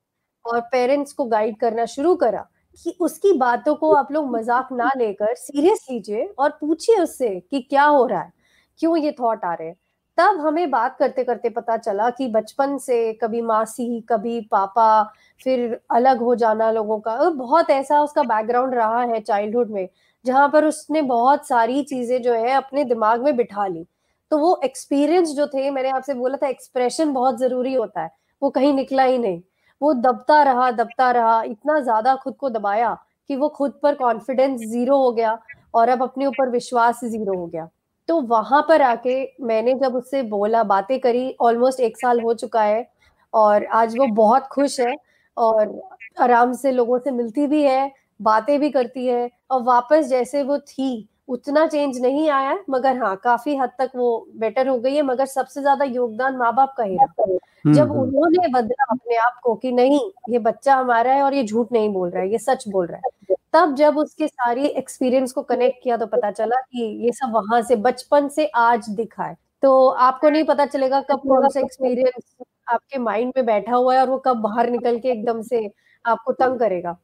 और पेरेंट्स को गाइड करना शुरू करा कि उसकी बातों को आप लोग मज़ाक ना लेकर सीरियस लीजिए और पूछिए उससे कि क्या हो रहा है क्यों ये थॉट आ रहे हैं। तब हमें बात करते करते पता चला कि बचपन से कभी मासी कभी पापा फिर अलग हो जाना लोगों का। बहुत ऐसा उसका बैकग्राउंड रहा है चाइल्डहुड में जहाँ पर उसने बहुत सारी चीज़ें जो है अपने दिमाग में बिठा ली। तो वो एक्सपीरियंस जो थे, मैंने आपसे बोला था एक्सप्रेशन बहुत ज़रूरी होता है। वो कहीं निकला ही नहीं। वो दबता रहा दबता रहा, इतना ज़्यादा खुद को दबाया कि वो खुद पर कॉन्फिडेंस ज़ीरो हो गया और अब अपने ऊपर विश्वास ज़ीरो हो गया। तो वहाँ पर आके मैंने जब उससे बोला, बातें करी ऑलमोस्ट एक साल हो चुका है और आज वो बहुत खुश है और आराम से लोगों से मिलती भी है, बातें भी करती है और वापस जैसे वो थी उतना चेंज नहीं आया मगर हाँ काफ़ी हद तक वो बेटर हो गई है मगर सबसे ज़्यादा योगदान माँ बाप का ही रहा। हम्म, जब हम्म। उन्होंने बदला अपने आप को कि नहीं ये बच्चा हमारा है और ये झूठ नहीं बोल रहा है ये सच बोल रहा है तब जब उसके सारी एक्सपीरियंस को कनेक्ट किया तो पता चला कि ये सब वहाँ से बचपन से आज दिखा है। तो आपको नहीं पता चलेगा कब कौन सा एक्सपीरियंस आपके माइंड में बैठा हुआ है और वो कब बाहर निकल के एकदम से आपको तंग करेगा।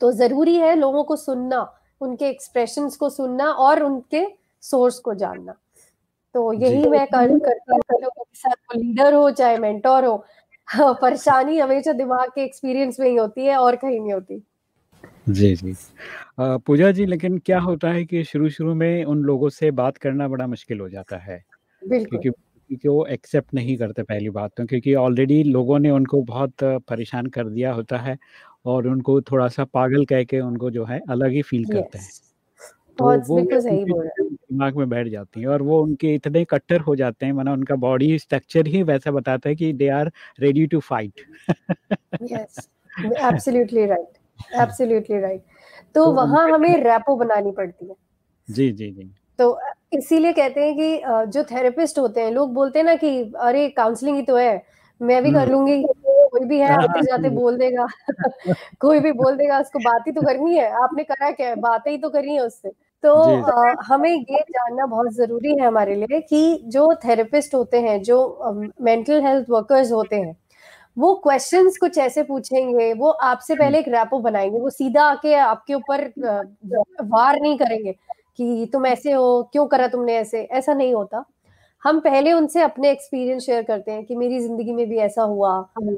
तो ज़रूरी है लोगों को सुनना उनके एक्सप्रेशन को सुनना और उनके सोर्स को जानना। तो यही मैं कर करती हूँ। लोगों के साथ लीडर हो चाहे मेंटोर हो हाँ, परेशानी हमेशा दिमाग के एक्सपीरियंस में ही होती है और कहीं नहीं होती। जी जी। पूजा जी लेकिन क्या होता है कि शुरू शुरू में उन लोगों से बात करना बड़ा मुश्किल हो जाता है। क्योंकि क्योंकि वो एक्सेप्ट नहीं करते पहली बात तो क्योंकि ऑलरेडी लोगों ने उनको बहुत परेशान कर दिया होता है। और उनको थोड़ा-सा पागल कह के उनको जो है अलग ही फ़ील yes. करते हैं। तो वो दिमाग में बैठ जाती है और वो उनके इतने कट्टर हो जाते हैं माना उनका बॉडी स्ट्रक्चर ही वैसा बताता है कि they are ready to fight. Yes, absolutely right, absolutely right. तो तो वहाँ हमें रैपो बनानी पड़ती है। जी, जी, जी। तो इसीलिए कहते हैं कि जो थेरेपिस्ट होते हैं लोग बोलते हैं ना कि अरे काउंसलिंग ही तो है, मैं भी कर हम्म। लूँगी। कोई भी है हाँ, आते जाते बोल देगा। कोई भी बोल देगा उसको बात ही तो करनी है। आपने करा क्या है? बातें ही तो करनी है उससे। तो आ, हमें ये जानना बहुत ज़रूरी है हमारे लिए कि जो थेरेपिस्ट होते हैं जो मेंटल हेल्थ वर्कर्स होते हैं वो क्वेश्चंस कुछ ऐसे पूछेंगे वो आपसे पहले एक रैपो बनाएँगे वो सीधा आके आपके ऊपर वार नहीं करेंगे कि तुम ऐसे हो क्यों करा तुमने ऐसे? ऐसा नहीं होता। हम पहले उनसे अपने एक्सपीरियंस शेयर करते हैं कि मेरी ज़िंदगी में भी ऐसा हुआ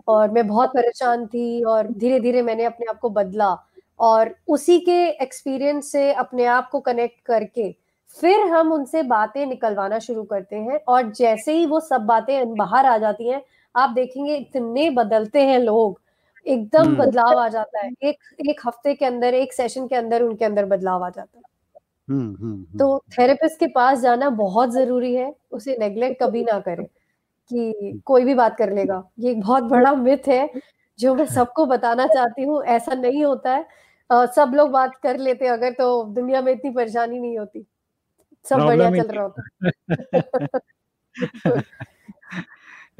और मैं बहुत परेशान थी और धीरे धीरे मैंने अपने आप को बदला और उसी के एक्सपीरियंस से अपने आप को कनेक्ट करके फिर हम उनसे बातें निकलवाना शुरू करते हैं और जैसे ही वो सब बातें बाहर आ जाती हैं आप देखेंगे इतने बदलते हैं लोग। एकदम हम्म। बदलाव आ जाता है। एक एक हफ़्ते के अंदर एक सेशन के अंदर उनके अंदर बदलाव आ जाता है। तो थेरेपिस्ट के पास जाना बहुत ज़रूरी है उसे नेग्लेक्ट कभी ना करें कि कोई भी बात कर लेगा। ये एक बहुत बड़ा मिथ है जो मैं सबको बताना चाहती हूँ ऐसा नहीं होता है। आ, सब लोग बात कर लेते अगर तो दुनिया में इतनी परेशानी नहीं होती। सब बढ़िया चल रहा होता।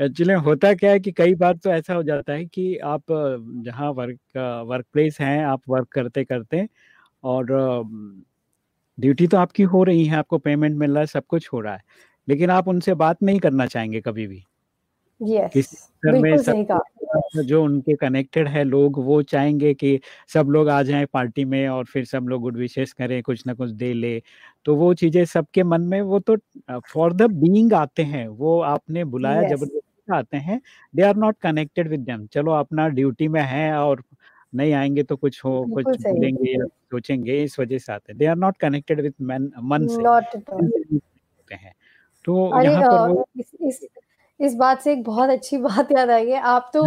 एक्चुअली होता क्या है कि कई बार तो ऐसा हो जाता है कि आप जहाँ वर्क वर्क प्लेस हैं आप वर्क करते करते और ड्यूटी तो आपकी हो रही है आपको पेमेंट मिल रहा है सब कुछ हो रहा है लेकिन आप उनसे बात नहीं करना चाहेंगे कभी भी। Yes, में सब जो उनके कनेक्टेड है लोग वो चाहेंगे कि सब लोग आ जाएँ पार्टी में और फिर सब लोग गुड विशेष करें कुछ ना कुछ दे ले। तो वो चीज़ें सबके मन में वो तो फॉर द बीइंग आते हैं वो आपने बुलाया yes. ज़बरदस्ती आते हैं they are not connected with them चलो अपना ड्यूटी में है और नहीं आएँगे तो कुछ हो कुछ बोलेंगे या सोचेंगे इस वजह से आते हैं। They are not connected with मन से। हैं। तो यहाँ पर वो इस, इस इस बात से एक बहुत अच्छी बात याद आई है। आप तो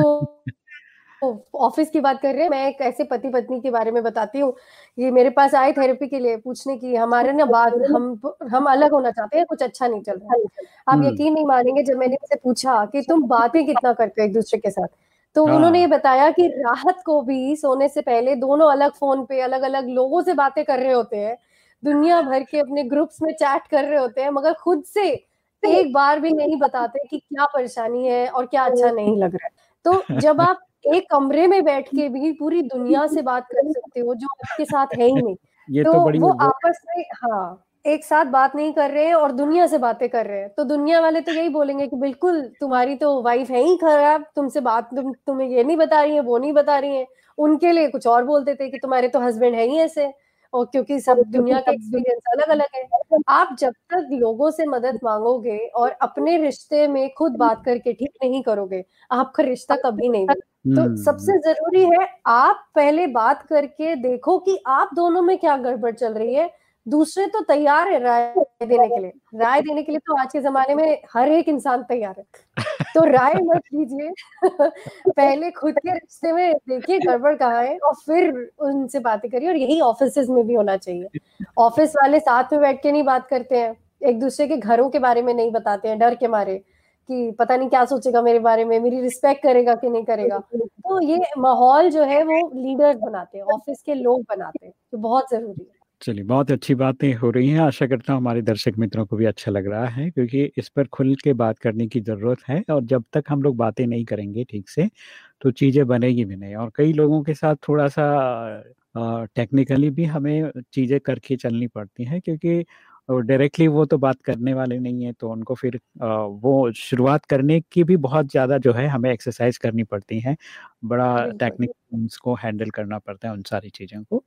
ऑफ़िस की बात कर रहे हैं मैं एक ऐसे पति पत्नी के बारे में बताती हूँ। ये मेरे पास आए थेरेपी के लिए पूछने की हमारे ना बात हम हम अलग होना चाहते हैं कुछ अच्छा नहीं चल रहा आप हम्म। यकीन नहीं मानेंगे जब मैंने उनसे पूछा कि तुम बातें कितना करते हो एक दूसरे के साथ? तो हाँ। उन्होंने ये बताया कि राहत को भी सोने से पहले दोनों अलग फ़ोन पे अलग अलग लोगों से बातें कर रहे होते हैं। दुनिया भर के अपने ग्रुप्स में चैट कर रहे होते हैं मगर खुद से एक बार भी नहीं बताते कि क्या परेशानी है और क्या अच्छा नहीं लग रहा है। तो जब आप एक कमरे में बैठ के भी पूरी दुनिया से बात कर सकते हो जो आपके साथ है ही नहीं ये तो, तो वो आपस में हाँ। एक साथ बात नहीं कर रहे हैं और दुनिया से बातें कर रहे हैं। तो दुनिया वाले तो यही बोलेंगे कि बिल्कुल तुम्हारी तो वाइफ है ही खराब तुमसे बात तुम तुम्हें ये नहीं बता रही है वो नहीं बता रही है। उनके लिए कुछ और बोलते थे कि तुम्हारे तो हस्बैंड है ही ऐसे। और क्योंकि सब दुनिया का एक्सपीरियंस अलग अलग है। आप जब तक लोगों से मदद मांगोगे और अपने रिश्ते में खुद बात करके ठीक नहीं करोगे आपका रिश्ता कभी नहीं तो हम्म। सबसे ज़रूरी है आप पहले बात करके देखो कि आप दोनों में क्या गड़बड़ चल रही है। दूसरे तो तैयार है राय देने के लिए। राय देने के लिए तो आज के जमाने में हर एक इंसान तैयार है। तो राय मत कीजिए पहले खुद के रिश्ते में देखिए गड़बड़ कहाँ है और फिर उनसे बातें करिए और यही ऑफ़िस में भी होना चाहिए। ऑफ़िस वाले साथ में बैठ के नहीं बात करते हैं। एक दूसरे के घरों के बारे में नहीं बताते हैं, डर के मारे कि पता नहीं क्या सोचेगा मेरे बारे में, मेरी रिस्पेक्ट करेगा कि नहीं करेगा। तो ये माहौल जो है वो लीडर्स बनाते हैं ऑफ़िस के लोग बनाते हैं तो बहुत ज़रूरी है। चलिए बहुत अच्छी बातें हो रही हैं। आशा करता हूँ हमारे दर्शक मित्रों को भी अच्छा लग रहा है क्योंकि इस पर खुल के बात करने की ज़रूरत है और जब तक हम लोग बातें नहीं करेंगे ठीक से तो चीज़ें बनेगी भी नहीं। और कई लोगों के साथ थोड़ा सा टेक्निकली भी हमें चीज़ें करके चलनी पड़ती हैं क्योंकि डायरेक्टली वो तो बात करने वाले नहीं है तो उनको फिर वो शुरुआत करने की भी बहुत ज़्यादा जो है हमें एक्सरसाइज करनी पड़ती है। बड़ा टेक्निक को हैंडल करना पड़ता है उन सारी चीज़ों को।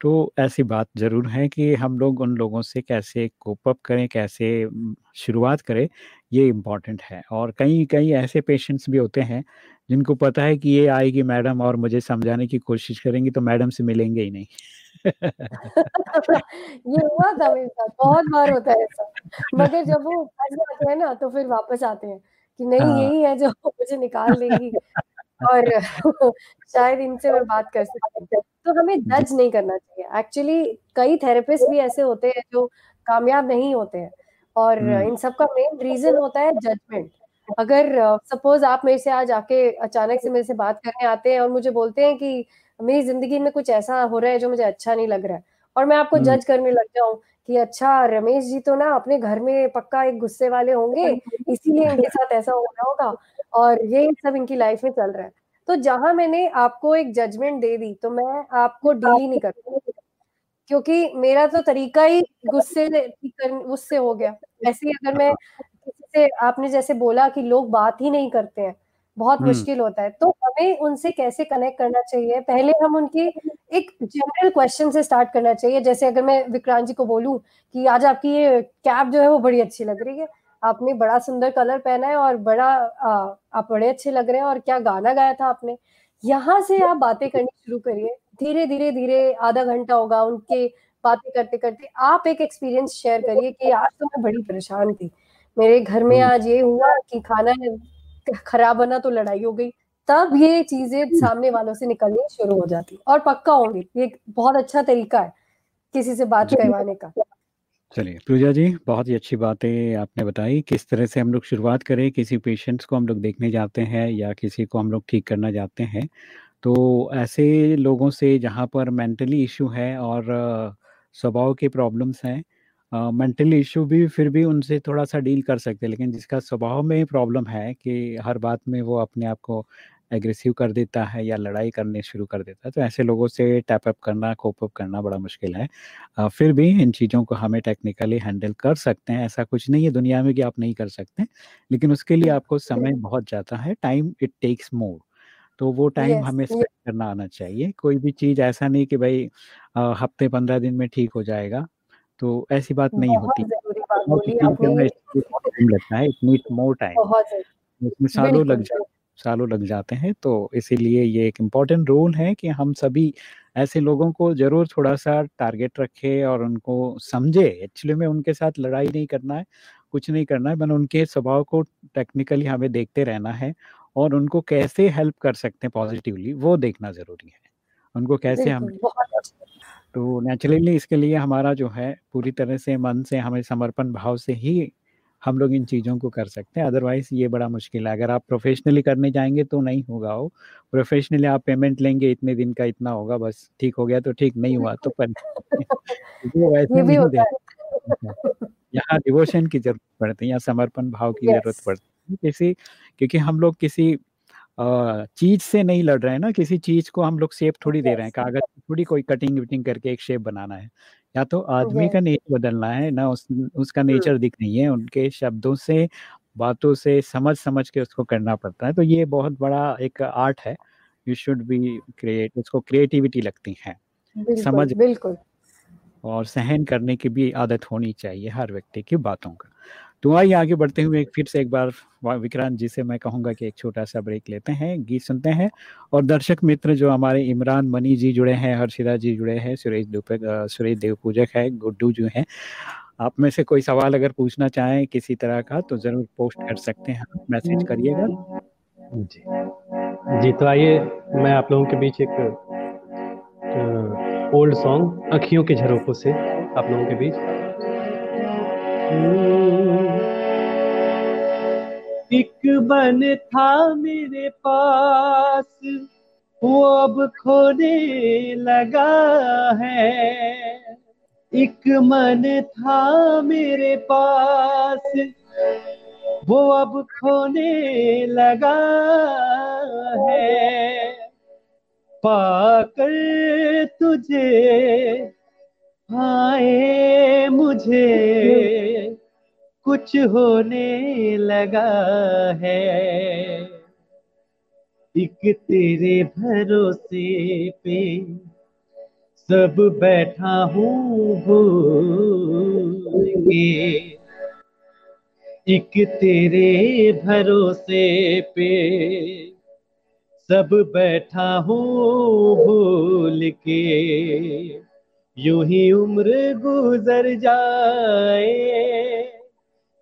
तो ऐसी बात ज़रूर है कि हम लोग उन लोगों से कैसे कोप अप करें, कैसे शुरुआत करें, ये इम्पोर्टेंट है और कई कई ऐसे पेशेंट्स भी होते हैं, जिनको पता है कि ये आएगी मैडम और मुझे समझाने की कोशिश करेंगी तो मैडम से मिलेंगे ही नहीं। ये हुआ था मेरे साथ, बहुत बार होता है ऐसा। मगर जब वो फँस जाते हैं ना तो फिर वापस आते हैं, कि नहीं हाँ। यही है जो मुझे निकाल लेंगी और शायद इनसे मैं बात कर सकती हूँ। तो हमें जज नहीं करना चाहिए एक्चुअली कई थेरेपिस्ट भी ऐसे होते हैं जो कामयाब नहीं होते हैं और हम्म। इन सब का मेन रीजन होता है जजमेंट अगर सपोज़ आप मेरे से आज आके अचानक से मेरे से बात करने आते हैं और मुझे बोलते हैं कि मेरी ज़िंदगी में कुछ ऐसा हो रहा है जो मुझे अच्छा नहीं लग रहा है और मैं आपको जज हम्म। करने लग जाऊँ कि अच्छा रमेश जी तो ना अपने घर में पक्का एक गुस्से वाले होंगे इसीलिए इनके साथ ऐसा हो रहा होगा और ये सब इनकी लाइफ में चल रहा है। तो जहाँ मैंने आपको एक जजमेंट दे दी तो मैं आपको डील ही नहीं करती क्योंकि मेरा तो तरीका ही गुस्से उससे हो गया। ऐसे ही अगर मैं से आपने जैसे बोला कि लोग बात ही नहीं करते हैं बहुत हम्म। मुश्किल होता है। तो हमें उनसे कैसे कनेक्ट करना चाहिए? पहले हम उनकी एक जनरल क्वेश्चन से स्टार्ट करना चाहिए। जैसे अगर मैं विक्रांत जी को बोलूँ कि आज आपकी ये कैब जो है वो बड़ी अच्छी लग रही है। आपने बड़ा सुंदर कलर पहना है और बड़ा आ, आप बड़े अच्छे लग रहे हैं और क्या गाना गाया था आपने? यहाँ से आप बातें करनी शुरू करिए। धीरे धीरे धीरे आधा घंटा होगा उनके बातें करते करते आप एक एक्सपीरियंस शेयर करिए कि आज तो मैं बड़ी परेशान थी। मेरे घर में हम्म। आज ये हुआ कि खाना खराब बना तो लड़ाई हो गई। तब ये चीज़ें सामने वालों से निकलनी शुरू हो जाती। और पक्का होंगी ये बहुत अच्छा तरीका है किसी से बात करवाने का। चलिए, पूजा जी, बहुत ही अच्छी बातें आपने बताई, किस तरह से हम लोग शुरुआत करें, किसी पेशेंट्स को हम लोग देखने जाते हैं या किसी को हम लोग ठीक करना जाते हैं। तो ऐसे लोगों से जहाँ पर मेंटली इशू है और स्वभाव के प्रॉब्लम्स हैं मेंटली इशू भी, फिर भी उनसे थोड़ा सा डील कर सकते हैं, लेकिन जिसका स्वभाव में प्रॉब्लम है कि हर बात में वो अपने आप को एग्रेसिव कर देता है या लड़ाई करने शुरू कर देता है तो ऐसे लोगों से टैप अप करना कोप अप करना बड़ा मुश्किल है। फिर भी इन चीज़ों को हमें टेक्निकली हैंडल कर सकते हैं ऐसा कुछ नहीं है दुनिया में कि आप नहीं कर सकते लेकिन उसके लिए आपको समय बहुत जाता है टाइम इट टेक्स मोर तो वो टाइम yes, हमें स्पेंड करना आना चाहिए कोई भी चीज़ ऐसा नहीं कि भाई हफ़्ते पंद्रह दिन में ठीक हो जाएगा तो ऐसी बात नहीं होती। लगता है इट नीड मोर टाइम उसमें सालों लग जाते सालों लग जाते हैं तो इसीलिए ये एक इंपॉर्टेंट रोल है कि हम सभी ऐसे लोगों को ज़रूर थोड़ा सा टारगेट रखे और उनको समझे। एक्चुअली में उनके साथ लड़ाई नहीं करना है कुछ नहीं करना है बन उनके स्वभाव को टेक्निकली हमें देखते रहना है और उनको कैसे हेल्प कर सकते हैं पॉजिटिवली वो देखना ज़रूरी है। उनको कैसे हम तो नेचुरली इसके लिए हमारा जो है पूरी तरह से मन से हमें समर्पण भाव से ही हम लोग इन चीज़ों को कर सकते हैं। अदरवाइज़ ये बड़ा मुश्किल है। अगर आप प्रोफेशनली करने जाएँगे तो नहीं होगा वो। प्रोफेशनली आप पेमेंट लेंगे इतने दिन का इतना होगा बस ठीक हो गया तो ठीक नहीं हुआ तो पर वैसे नहीं दे यहाँ डिवोशन की ज़रूरत पड़ती है या समर्पण भाव की ज़रूरत पड़ती है। किसी क्योंकि हम लोग किसी चीज़ से नहीं लड़ रहे हैं ना किसी चीज़ को हम लोग शेप थोड़ी दे रहे हैं। कागज़ थोड़ी कोई कटिंग विटिंग करके एक शेप बनाना है। या तो आदमी का नेचर बदलना है ना उस, उसका नेचर दिख नहीं है उनके शब्दों से बातों से समझ समझ के उसको करना पड़ता है। तो ये बहुत बड़ा एक आर्ट है। यू शुड बी क्रिएट उसको क्रिएटिविटी लगती है। समझ बिल्कुल। और सहन करने की भी आदत होनी चाहिए हर व्यक्ति की बातों का। तो आइए आगे बढ़ते हुए एक फिर से एक बार विक्रांत जी से मैं कहूँगा कि एक छोटा सा ब्रेक लेते हैं, गीत सुनते हैं और दर्शक मित्र जो हमारे इमरान मनी जी जुड़े हैं हर्षिदा जी जुड़े हैं, सुरेश दुपक सुरेश देव पूजक है, गुड्डू जो है, आप में से कोई सवाल अगर पूछना चाहें किसी तरह का तो ज़रूर पोस्ट कर सकते हैं, मैसेज करिएगा। जी। जी तो आइए मैं आप लोगों के बीच एक ओल्ड सॉन्ग, अखियों के झरोकों से आप लोगों के बीच। एक बन था मेरे पास, वो अब खोने लगा है। एक मन था मेरे पास, वो अब खोने लगा है। पाकर तुझे आए मुझे। कुछ होने लगा है। एक तेरे भरोसे पे सब बैठा हूँ भूल के। एक तेरे भरोसे पे सब बैठा हूँ भूल के। यूँ ही उम्र गुजर जाए।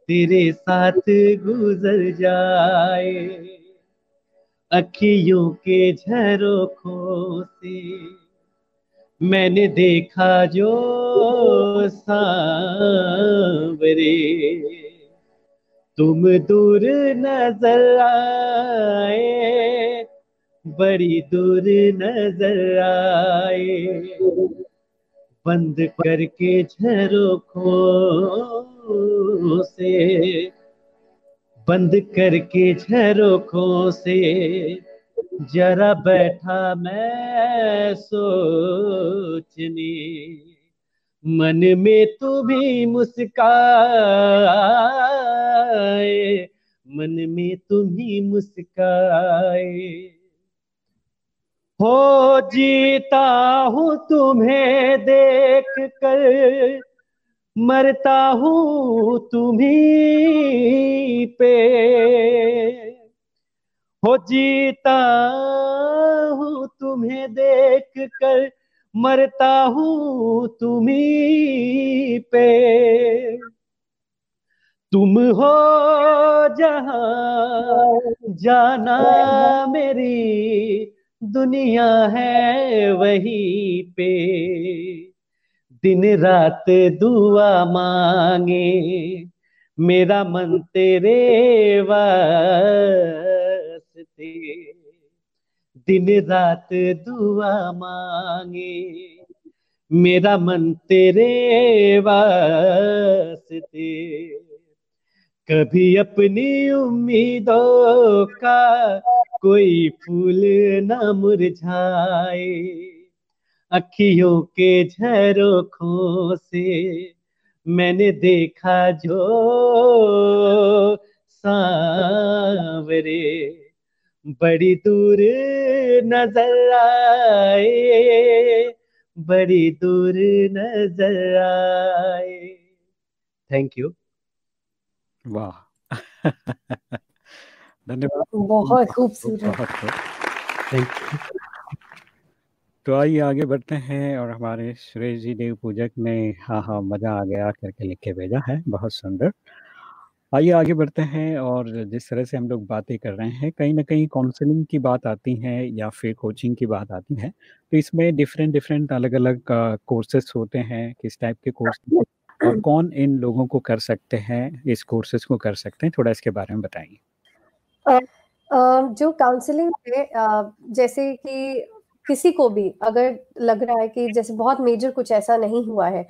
तेरे साथ गुजर जाए। अखियों के झरोखों से मैंने देखा जो सांवरे। तुम दूर नज़र आए, बड़ी दूर नज़र आए। बंद करके झरोखों से, बंद करके झरोखों से। जरा बैठा मैं सोचने, मन में तू भी मुस्काए, मन में तुम्ही मुस्काए। हो जीता हूँ तुम्हें देख कर मरता हूँ तुम्ही पे। हो जीता हूँ तुम्हें देख कर मरता हूँ तुम्ही पे। तुम हो जहा जाना मेरी दुनिया है वही पे। दिन रात दुआ मांगे, मेरा मन तेरे वास्ते। दिन रात दुआ मांगे, मेरा मन तेरे वास्ते। कभी अपनी उम्मीदों का कोई फूल न मुरझाए अखियों के झरोखों से मैंने देखा जो सांवरे। बड़ी दूर नज़र आए बड़ी दूर नज़र आए। थैंक यू वाह। धन्यवाद। बहुत खूबसूरत। थैंक यू तो आइए आगे बढ़ते हैं और हमारे सुरेश जी देव पूजक ने हाँ हाँ मज़ा आ गया करके लिख के भेजा है बहुत सुंदर। आइए आगे बढ़ते हैं और जिस तरह से हम लोग बातें कर रहे हैं कहीं ना कहीं काउंसलिंग की बात आती है या फिर कोचिंग की बात आती है तो इसमें डिफरेंट डिफरेंट अलग अलग कोर्सेस होते हैं किस टाइप के कोर्स और कौन इन लोगों को कर सकते हैं इस कोर्सेज को कर सकते हैं थोड़ा इसके बारे में बताइए। जो काउंसलिंग है जैसे कि किसी को भी अगर लग रहा है कि जैसे बहुत मेजर कुछ ऐसा नहीं हुआ है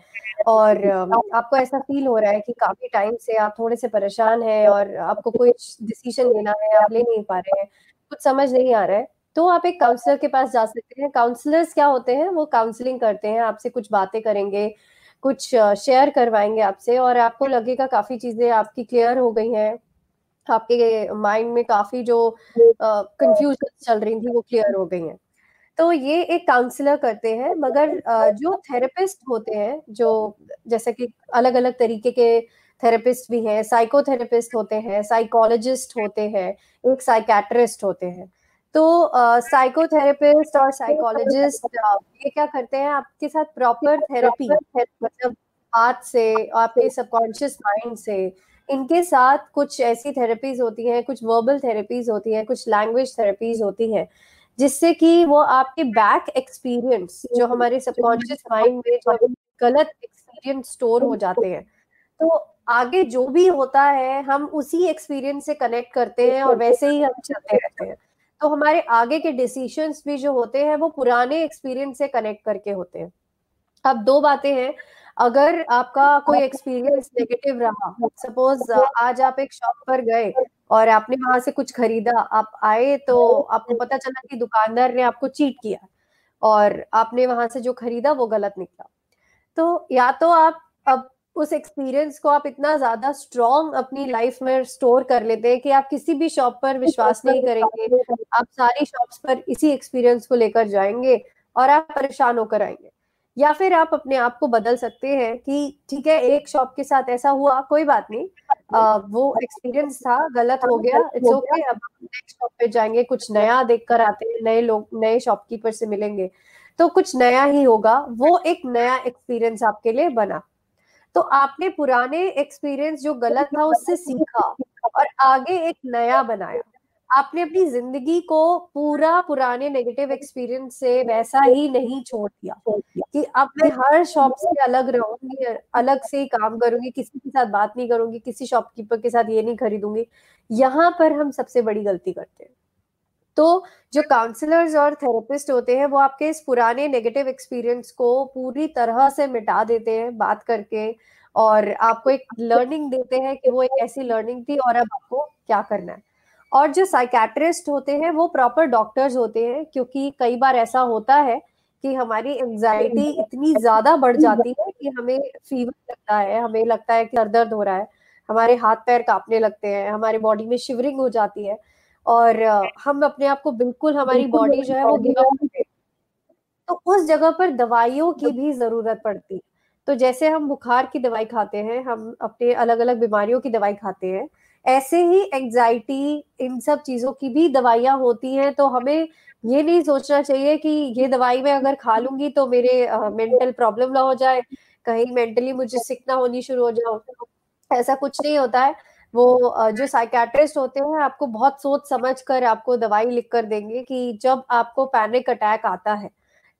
और आपको ऐसा फील हो रहा है कि काफ़ी टाइम से आप थोड़े से परेशान हैं और आपको कोई डिसीज़न लेना है आप ले नहीं पा रहे हैं कुछ समझ नहीं आ रहा है तो आप एक काउंसलर के पास जा सकते हैं। काउंसलर्स क्या होते हैं? वो काउंसलिंग करते हैं आपसे कुछ बातें करेंगे कुछ शेयर करवाएँगे आपसे और आपको लगेगा काफ़ी चीज़ें आपकी क्लियर हो गई हैं। आपके माइंड में काफ़ी जो कंफ्यूजन चल रही थी वो क्लियर हो गई हैं। तो ये एक काउंसलर करते हैं मगर जो थेरेपिस्ट होते हैं जो जैसे कि अलग अलग तरीके के थेरेपिस्ट भी हैं साइकोथेरेपिस्ट होते हैं साइकोलॉजिस्ट होते हैं एक साइकेट्रिस्ट होते हैं। तो साइकोथेरेपिस्ट और साइकोलॉजिस्ट ये क्या करते हैं आपके साथ प्रॉपर थेरेपी मतलब हाथ से आपके सबकॉन्शियस माइंड से इनके साथ कुछ ऐसी थेरेपीज होती हैं कुछ वर्बल थेरेपीज होती हैं कुछ लैंग्वेज थेरेपीज होती हैं। जिससे कि वो आपके बैक एक्सपीरियंस जो हमारे सबकॉन्शियस माइंड में जो गलत एक्सपीरियंस स्टोर हो जाते हैं। तो आगे जो भी होता है हम उसी एक्सपीरियंस से कनेक्ट करते हैं और वैसे ही हम चलते रहते हैं। तो हमारे आगे के डिसीशंस भी जो होते हैं वो पुराने एक्सपीरियंस से कनेक्ट करके होते हैं। अब दो बातें हैं अगर आपका कोई एक्सपीरियंस नेगेटिव रहा सपोज़ आज आप एक शॉप पर गए और आपने वहाँ से कुछ खरीदा आप आए तो आपको पता चला कि दुकानदार ने आपको चीट किया और आपने वहाँ से जो खरीदा वो गलत निकला। तो या तो आप अब उस एक्सपीरियंस को आप इतना ज़्यादा स्ट्रॉन्ग अपनी लाइफ में स्टोर कर लेते हैं कि आप किसी भी शॉप पर विश्वास नहीं करेंगे आप सारी शॉप्स पर इसी एक्सपीरियंस को लेकर जाएँगे और आप परेशान होकर आएँगे। या फिर आप अपने आप को बदल सकते हैं कि ठीक है एक शॉप के साथ ऐसा हुआ कोई बात नहीं। आ, वो एक्सपीरियंस था गलत हो गया इट्स ओके अब नेक्स्ट शॉप पे जाएँगे कुछ नया देख कर आते हैं नए लोग नए शॉपकीपर से मिलेंगे। तो कुछ नया ही होगा वो एक नया एक्सपीरियंस आपके लिए बना। तो आपने पुराने एक्सपीरियंस जो गलत था उससे सीखा और आगे एक नया बनाया। आपने अपनी ज़िंदगी को पूरा पुराने नेगेटिव एक्सपीरियंस से वैसा ही नहीं छोड़ दिया कि अब मैं हर शॉप से अलग रहूँगी अलग से ही काम करूँगी किसी के साथ बात नहीं करूँगी किसी शॉपकीपर के साथ ये नहीं खरीदूँगी। यहाँ पर हम सबसे बड़ी गलती करते हैं। तो जो काउंसलर्स और थेरेपिस्ट होते हैं वो आपके इस पुराने नेगेटिव एक्सपीरियंस को पूरी तरह से मिटा देते हैं बात करके और आपको एक लर्निंग देते हैं कि वो एक ऐसी लर्निंग थी और अब आपको क्या करना है। और जो साइकेट्रिस्ट होते हैं वो प्रॉपर डॉक्टर्स होते हैं क्योंकि कई बार ऐसा होता है कि हमारी एंजाइटी इतनी ज़्यादा बढ़ जाती है कि हमें फीवर लगता है हमें लगता है कि सर दर्द हो रहा है हमारे हाथ पैर कांपने लगते हैं हमारे बॉडी में शिवरिंग हो जाती है और हम अपने आप को बिल्कुल हमारी बॉडी जो है वो गिव अप तो उस जगह पर दवाइयों की भी ज़रूरत पड़ती। है तो जैसे हम बुखार की दवाई खाते हैं हम अपने अलग अलग बीमारियों की दवाई खाते हैं ऐसे ही एंजाइटी इन सब चीज़ों की भी दवाइयाँ होती हैं तो हमें ये नहीं सोचना चाहिए कि ये दवाई मैं अगर खा लूँगी तो मेरे मेंटल प्रॉब्लम ना हो जाए, कहीं मेंटली मुझे सिक ना होनी शुरू हो जाओ। ऐसा कुछ नहीं होता है। वो जो साइकेट्रिस्ट होते हैं, आपको बहुत सोच समझ कर आपको दवाई लिख कर देंगे कि जब आपको पैनिक अटैक आता है,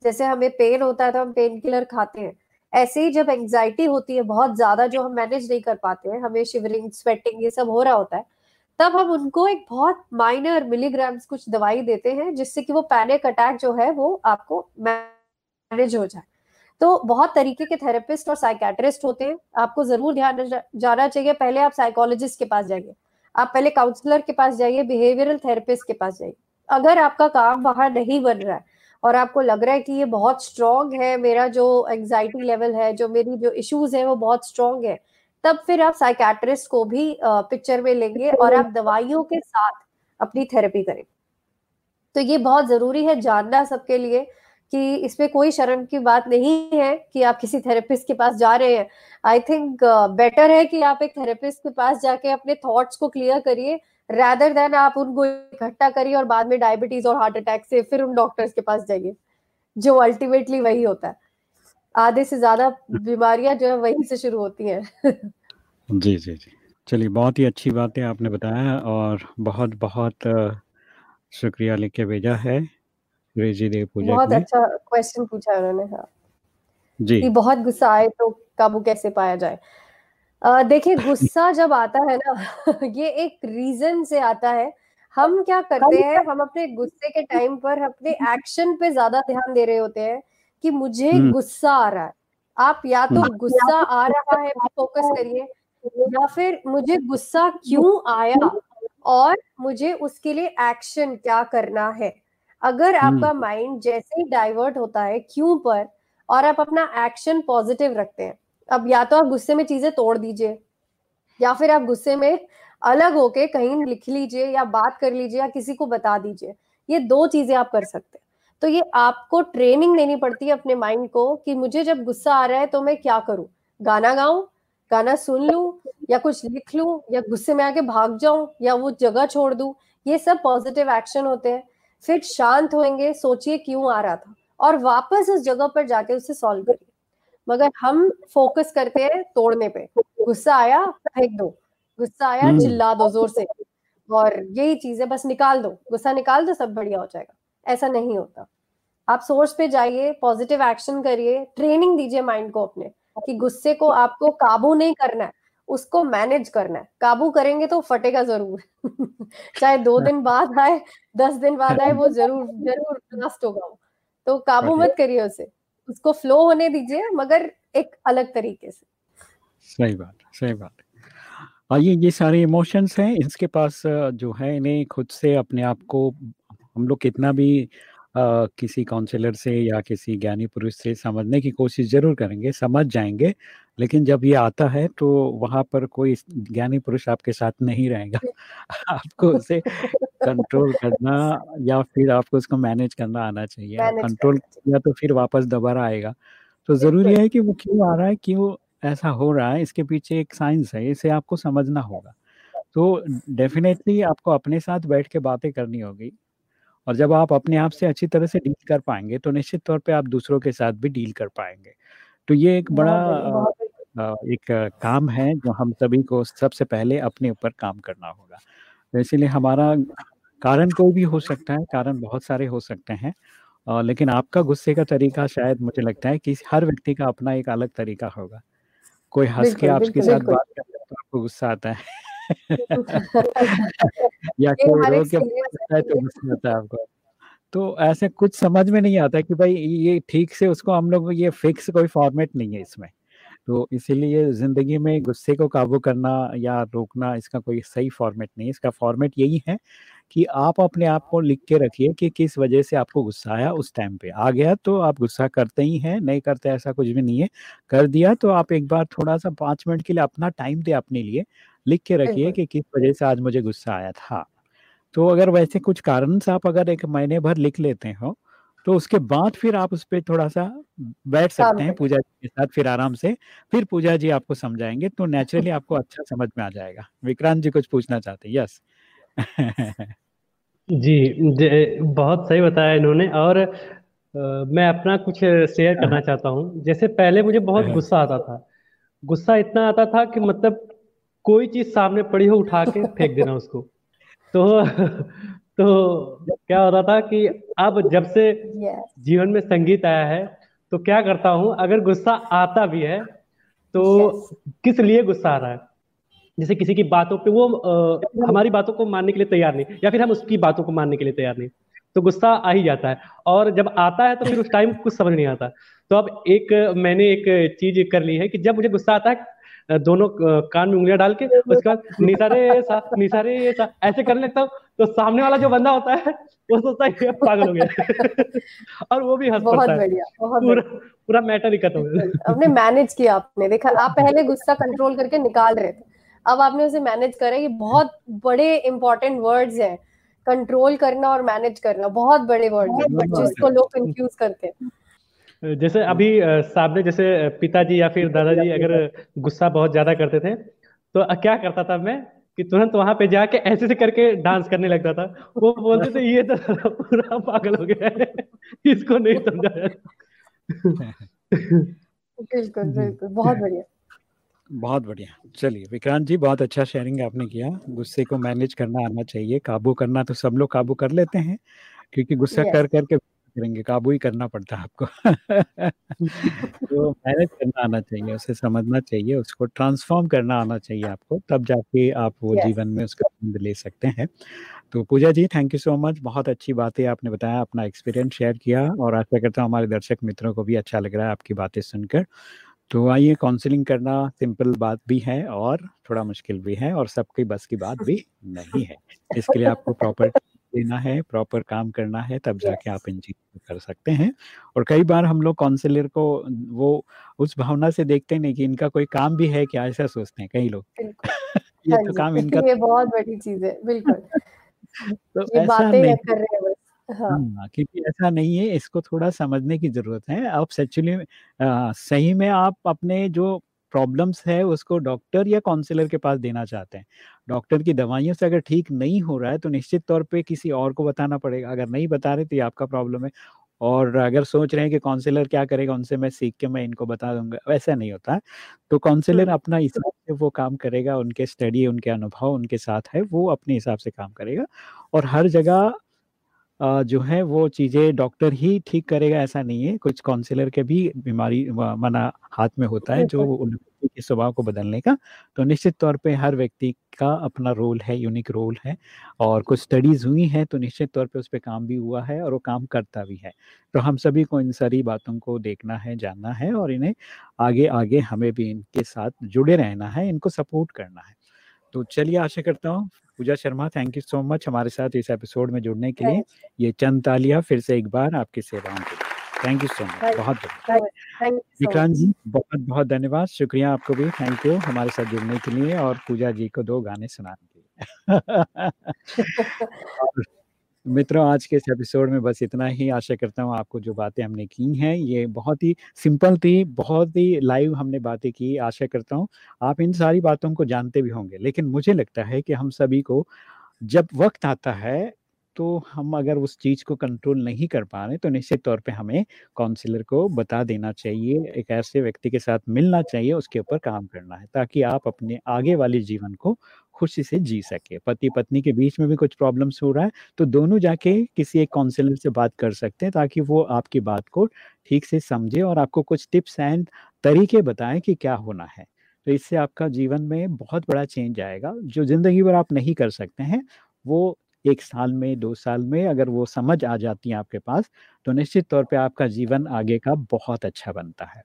जैसे हमें पेन होता है तो हम पेन किलर खाते हैं। ऐसे ही जब एंग्जाइटी होती है, बहुत ज़्यादा जो हम मैनेज नहीं कर पाते हैं, हमें शिवरिंग स्वेटिंग ये सब हो रहा होता है, तब हम उनको एक बहुत माइनर मिलीग्राम्स कुछ दवाई देते हैं, जिससे कि वो पैनिक अटैक जो है, वो आपको मैनेज हो जाए। तो बहुत तरीके के थेरेपिस्ट और साइकेट्रिस्ट होते हैं। आपको ज़रूर ध्यान जाना चाहिए। पहले आप साइकोलॉजिस्ट के पास जाइए। आप पहले काउंसलर के पास जाइए बिहेवियरल थेरेपिस्ट के पास जाइए। अगर आपका काम वहाँ नहीं बन रहा है और आपको लग रहा है कि ये बहुत स्ट्रॉन्ग है मेरा जो एंग्जाइटी लेवल है जो मेरी जो इश्यूज़ है वो बहुत स्ट्रॉन्ग है। तब फिर आप साइकेट्रिस्ट को भी पिक्चर में लेंगे और आप दवाइयों के साथ अपनी थेरेपी करें। तो ये बहुत ज़रूरी है जानना सबके लिए कि इसमें कोई शर्म की बात नहीं है कि आप किसी थेरेपिस्ट के पास जा रहे हैं। आई थिंक बेटर है कि आप एक थेरेपिस्ट के पास जाके अपने थॉट्स को क्लियर करिए रैदर देन आप उनको इकट्ठा करिए और बाद में डायबिटीज़ और हार्ट अटैक से फिर उन डॉक्टर्स के पास जाइए जो अल्टीमेटली वही होता है। आधे से ज़्यादा बीमारियाँ जो है वहीं से शुरू होती हैं। जी जी जी। चलिए बहुत ही अच्छी बात है आपने बताया और बहुत बहुत शुक्रिया लिख के भेजा है रेजी देव पूजा बहुत अच्छा क्वेश्चन पूछा उन्होंने हाँ। जी। बहुत गुस्सा आए तो काबू कैसे पाया जाए? देखिए गुस्सा जब आता है ना ये एक रीजन से आता है हम क्या करते हैं हम अपने गुस्से के टाइम पर अपने एक्शन पे ज़्यादा ध्यान दे रहे होते हैं कि मुझे। गुस्सा आ रहा है आप या तो हम्म। गुस्सा आ रहा है फोकस करिए या फिर मुझे गुस्सा क्यों आया और मुझे उसके लिए एक्शन क्या करना है अगर आपका माइंड। जैसे ही डाइवर्ट होता है क्यों पर और आप अपना एक्शन पॉजिटिव रखते हैं अब या तो आप गुस्से में चीज़ें तोड़ दीजिए, या फिर आप गुस्से में अलग होके कहीं लिख लीजिए या बात कर लीजिए या किसी को बता दीजिए, ये दो चीज़ें आप कर सकते हैं। तो ये आपको ट्रेनिंग देनी पड़ती है अपने माइंड को कि मुझे जब गुस्सा आ रहा है तो मैं क्या करूँ? गाना गाऊं? गाना सुन लूँ? या कुछ लिख लूँ? या गुस्से में आके भाग जाऊँ? या वो जगह छोड़ दूँ? ये सब पॉजिटिव एक्शन होते हैं। फिर शांत होंगे सोचिए क्यों आ रहा था? और वापस उस जगह पर जाके उसे सॉल्व करिए। मगर हम फोकस करते हैं तोड़ने पे। गुस्सा आया फेंक दो। गुस्सा आया हम्म। चिल्ला दो ज़ोर से। और यही चीज़ है बस निकाल दो। गुस्सा निकाल दो सब बढ़िया हो जाएगा। ऐसा नहीं होता। आप सोर्स पे जाइए पॉजिटिव एक्शन करिए ट्रेनिंग दीजिए माइंड को अपने कि गुस्से को आपको काबू नहीं करना है उसको मैनेज करना है। काबू करेंगे तो फटेगा ज़रूर। चाहे दो दिन बाद आए दस दिन बाद आए वो ज़रूर ज़रूर ब्लास्ट होगा तो काबू मत करिए उसे। उसको फ्लो होने दीजिए मगर एक अलग तरीके से। सही बात सही बात। आइए ये सारे इमोशंस हैं इसके पास जो है इन्हें खुद से अपने आप को हम लोग कितना भी आ, किसी काउंसलर से या किसी ज्ञानी पुरुष से समझने की कोशिश ज़रूर करेंगे समझ जाएँगे। लेकिन जब ये आता है तो वहाँ पर कोई ज्ञानी पुरुष आपके साथ नहीं रहेगा। आपको उसे कंट्रोल करना या फिर आपको उसको मैनेज करना आना चाहिए। कंट्रोल किया तो फिर वापस दोबारा आएगा। तो ज़रूरी है कि वो क्यों आ रहा है क्यों ऐसा हो रहा है इसके पीछे एक साइंस है इसे आपको समझना होगा। तो डेफिनेटली आपको अपने साथ बैठ के बातें करनी होगी और जब आप अपने आप से अच्छी तरह से डील कर पाएँगे तो निश्चित तौर पे आप दूसरों के साथ भी डील कर पाएँगे। तो ये एक बड़ा एक काम है जो हम सभी को सबसे पहले अपने ऊपर काम करना होगा। तो इसीलिए हमारा कारण कोई भी हो सकता है कारण बहुत सारे हो सकते हैं। लेकिन आपका गुस्से का तरीका शायद मुझे लगता है कि हर व्यक्ति का अपना एक अलग तरीका होगा। कोई हंस के आपके साथ बात करता है तो आपको गुस्सा आता है। या कोई रो के है तो गुस्सा आता है आपको। तो ऐसे कुछ समझ में नहीं आता कि भाई ये ठीक से उसको हम लोग ये फिक्स कोई फॉर्मेट नहीं है इसमें। तो इसीलिए ज़िंदगी में गुस्से को काबू करना या रोकना इसका कोई सही फॉर्मेट नहीं है। इसका फॉर्मेट यही है कि आप अपने आप को लिख के रखिए कि किस वजह से आपको गुस्सा आया उस टाइम पे। आ गया तो आप गुस्सा करते ही हैं नहीं करते ऐसा कुछ भी नहीं है। कर दिया तो आप एक बार थोड़ा सा पाँच मिनट के लिए अपना टाइम दे अपने लिए लिख के रखिए कि किस वजह से आज मुझे गुस्सा आया था। तो अगर वैसे कुछ कारण से आप अगर एक महीने भर लिख लेते हो तो उसके बाद फिर आप उस पर थोड़ा सा बैठ सकते हैं पूजा जी के साथ फिर आराम से। फिर पूजा जी आपको समझाएँगे तो नेचुरली आपको अच्छा समझ में आ जाएगा। विक्रांत जी कुछ पूछना चाहते हैं? यस जी बहुत सही बताया इन्होंने और आ, मैं अपना कुछ शेयर करना हाँ। चाहता हूँ। जैसे पहले मुझे बहुत हाँ। गुस्सा आता था। गुस्सा इतना आता था कि मतलब कोई चीज़ सामने पड़ी हो उठा के फेंक देना उसको। तो तो क्या हो रहा था कि अब जब से जीवन में संगीत आया है तो क्या करता हूँ अगर गुस्सा आता भी है तो किस लिए गुस्सा आ रहा है? जैसे किसी की बातों पे वो आ, हमारी बातों को मानने के लिए तैयार नहीं या फिर हम उसकी बातों को मानने के लिए तैयार नहीं तो गुस्सा आ ही जाता है। और जब आता है तो फिर उस टाइम कुछ समझ नहीं आता। तो अब एक मैंने एक चीज़ कर ली है कि जब मुझे गुस्सा आता है दोनों कान में उंगलियाँ डाल के उसके बाद निसारे सा निसारे सा ऐसे करने लगता हूँ। तो सामने वाला जो बंदा होता है वो सोचता है पागल हो गया। और वो भी हंस बहुत बढ़िया बहुत पूरा पूरा मैटर ही खत्म हो गया। आपने मैनेज किया आपने देखा आप पहले गुस्सा कंट्रोल करके निकाल रहे थे। अब आपने उसे मैनेज करा ये बहुत बड़े इंपॉर्टेंट वर्ड्स हैं। कंट्रोल करना और मैनेज करना बहुत बड़े वर्ड्स हैं जिसको लोग कंफ्यूज करते हैं। जैसे अभी सामने जैसे पिताजी या फिर दादाजी अगर गुस्सा बहुत ज़्यादा करते थे तो क्या करता था मैं? कि तुरंत वहाँ पे जाके ऐसे से करके डांस करने लगता था। वो बोलते थे ये तो पूरा पागल हो गया है। इसको नहीं समझा बिल्कुल बिल्कुल बहुत बढ़िया। बहुत बढ़िया। चलिए विक्रांत जी बहुत अच्छा शेयरिंग आपने किया। गुस्से को मैनेज करना आना चाहिए। काबू करना तो सब लोग काबू कर लेते हैं क्योंकि गुस्सा कर करके करेंगे काबू ही करना पड़ता है आपको। तो मैनेज करना आना चाहिए उसे समझना चाहिए उसको ट्रांसफॉर्म करना आना चाहिए आपको तब जाके आप वो yes. जीवन में उसका आनंद ले सकते हैं। तो Pooja ji thank you so much बहुत अच्छी बातें आपने बताया अपना एक्सपीरियंस शेयर किया और आशा करता हूँ हमारे दर्शक मित्रों को भी अच्छा लग रहा है आपकी बातें सुनकर। तो आइए काउंसलिंग करना सिंपल बात भी है और थोड़ा मुश्किल भी है और सबकी बस की बात भी नहीं है इसके लिए आपको प्रॉपर देना है प्रॉपर काम करना है तब जाके आप इन चीज़ों कर सकते हैं। और कई बार हम लोग काउंसलर को वो उस भावना से देखते नहीं कि इनका कोई काम भी है क्या ऐसा सोचते हैं कई लोग। ये तो काम इनका ये बहुत बड़ी चीज़ है बिल्कुल। तो ये बातें कर रहे हैं हाँ।, हाँ क्योंकि ऐसा नहीं है इसको थोड़ा समझने की ज़रूरत है। आप एक्चुअली सही में आप अपने जो प्रॉब्लम्स है उसको डॉक्टर या काउंसिलर के पास देना चाहते हैं। डॉक्टर की दवाइयों से अगर ठीक नहीं हो रहा है तो निश्चित तौर पे किसी और को बताना पड़ेगा। अगर नहीं बता रहे तो ये आपका प्रॉब्लम है। और अगर सोच रहे हैं कि काउंसिलर क्या करेगा उनसे मैं सीख के मैं इनको बता दूँगा वैसा नहीं होता। तो काउंसिलर अपना हिसाब से वो काम करेगा उनके स्टडी उनके अनुभव उनके साथ है वो अपने हिसाब से काम करेगा। और हर जगह जो है वो चीज़ें डॉक्टर ही ठीक करेगा ऐसा नहीं है। कुछ काउंसिलर के भी बीमारी मना हाथ में होता है जो व्यक्ति के स्वभाव को बदलने का। तो निश्चित तौर पे हर व्यक्ति का अपना रोल है यूनिक रोल है और कुछ स्टडीज़ हुई हैं तो निश्चित तौर पे उस पर काम भी हुआ है और वो काम करता भी है। तो हम सभी को इन सारी बातों को देखना है जानना है और इन्हें आगे आगे हमें भी इनके साथ जुड़े रहना है इनको सपोर्ट करना है। तो चलिए आशा करता हूँ Puja Sharma thank you so much हमारे साथ इस एपिसोड में जुड़ने के लिए। ये चंद तालिया फिर से एक बार आपकी सेवाओं के लिए। थैंक यू सो मच बहुत बहुत। विक्रांत जी बहुत बहुत धन्यवाद शुक्रिया आपको भी थैंक यू हमारे साथ जुड़ने के लिए और पूजा जी को दो गाने सुनाने के लिए। मित्रों, आज के इस एपिसोड में बस इतना ही। आशा करता हूँ आपको जो बातें हमने की हैं, ये बहुत ही सिंपल थी, बहुत ही लाइव हमने बातें की। आशा करता हूँ आप इन सारी बातों को जानते भी होंगे। लेकिन मुझे लगता है कि हम सभी को जब वक्त आता है तो हम अगर उस चीज़ को कंट्रोल नहीं कर पा रहे तो निश्चित तौर पे हमें काउंसलर को बता देना चाहिए, एक ऐसे व्यक्ति के साथ मिलना चाहिए, उसके ऊपर काम करना है, ताकि आप अपने आगे वाले जीवन को खुशी से जी सके। पति पत्नी के बीच में भी कुछ प्रॉब्लम्स हो रहा है तो दोनों जाके किसी एक काउंसलर से बात कर सकते हैं, ताकि वो आपकी बात को ठीक से समझे और आपको कुछ टिप्स एंड तरीके बताएँ कि क्या होना है। तो इससे आपका जीवन में बहुत बड़ा चेंज आएगा। जो ज़िंदगी भर आप नहीं कर सकते हैं, वो एक साल में, दो साल में अगर वो समझ आ जाती है आपके पास तो निश्चित तौर पे आपका जीवन आगे का बहुत अच्छा बनता है।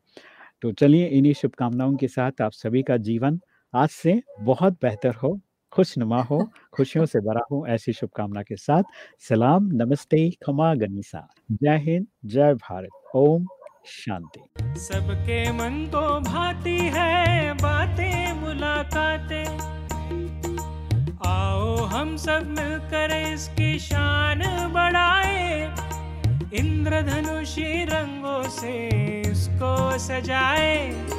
तो चलिए, इन्हीं शुभकामनाओं के साथ आप सभी का जीवन आज से बहुत बेहतर हो खुशनुमा हो खुशियों से भरा हो ऐसी शुभकामना के साथ। सलाम नमस्ते खमा गनीसा। जय हिंद जय भारत। ओम शांति। सबके मन तो भाती है बातें मुलाकातें। आओ हम सब मिलकर इसकी शान बढ़ाए। इंद्रधनुषी रंगों से इसको सजाए।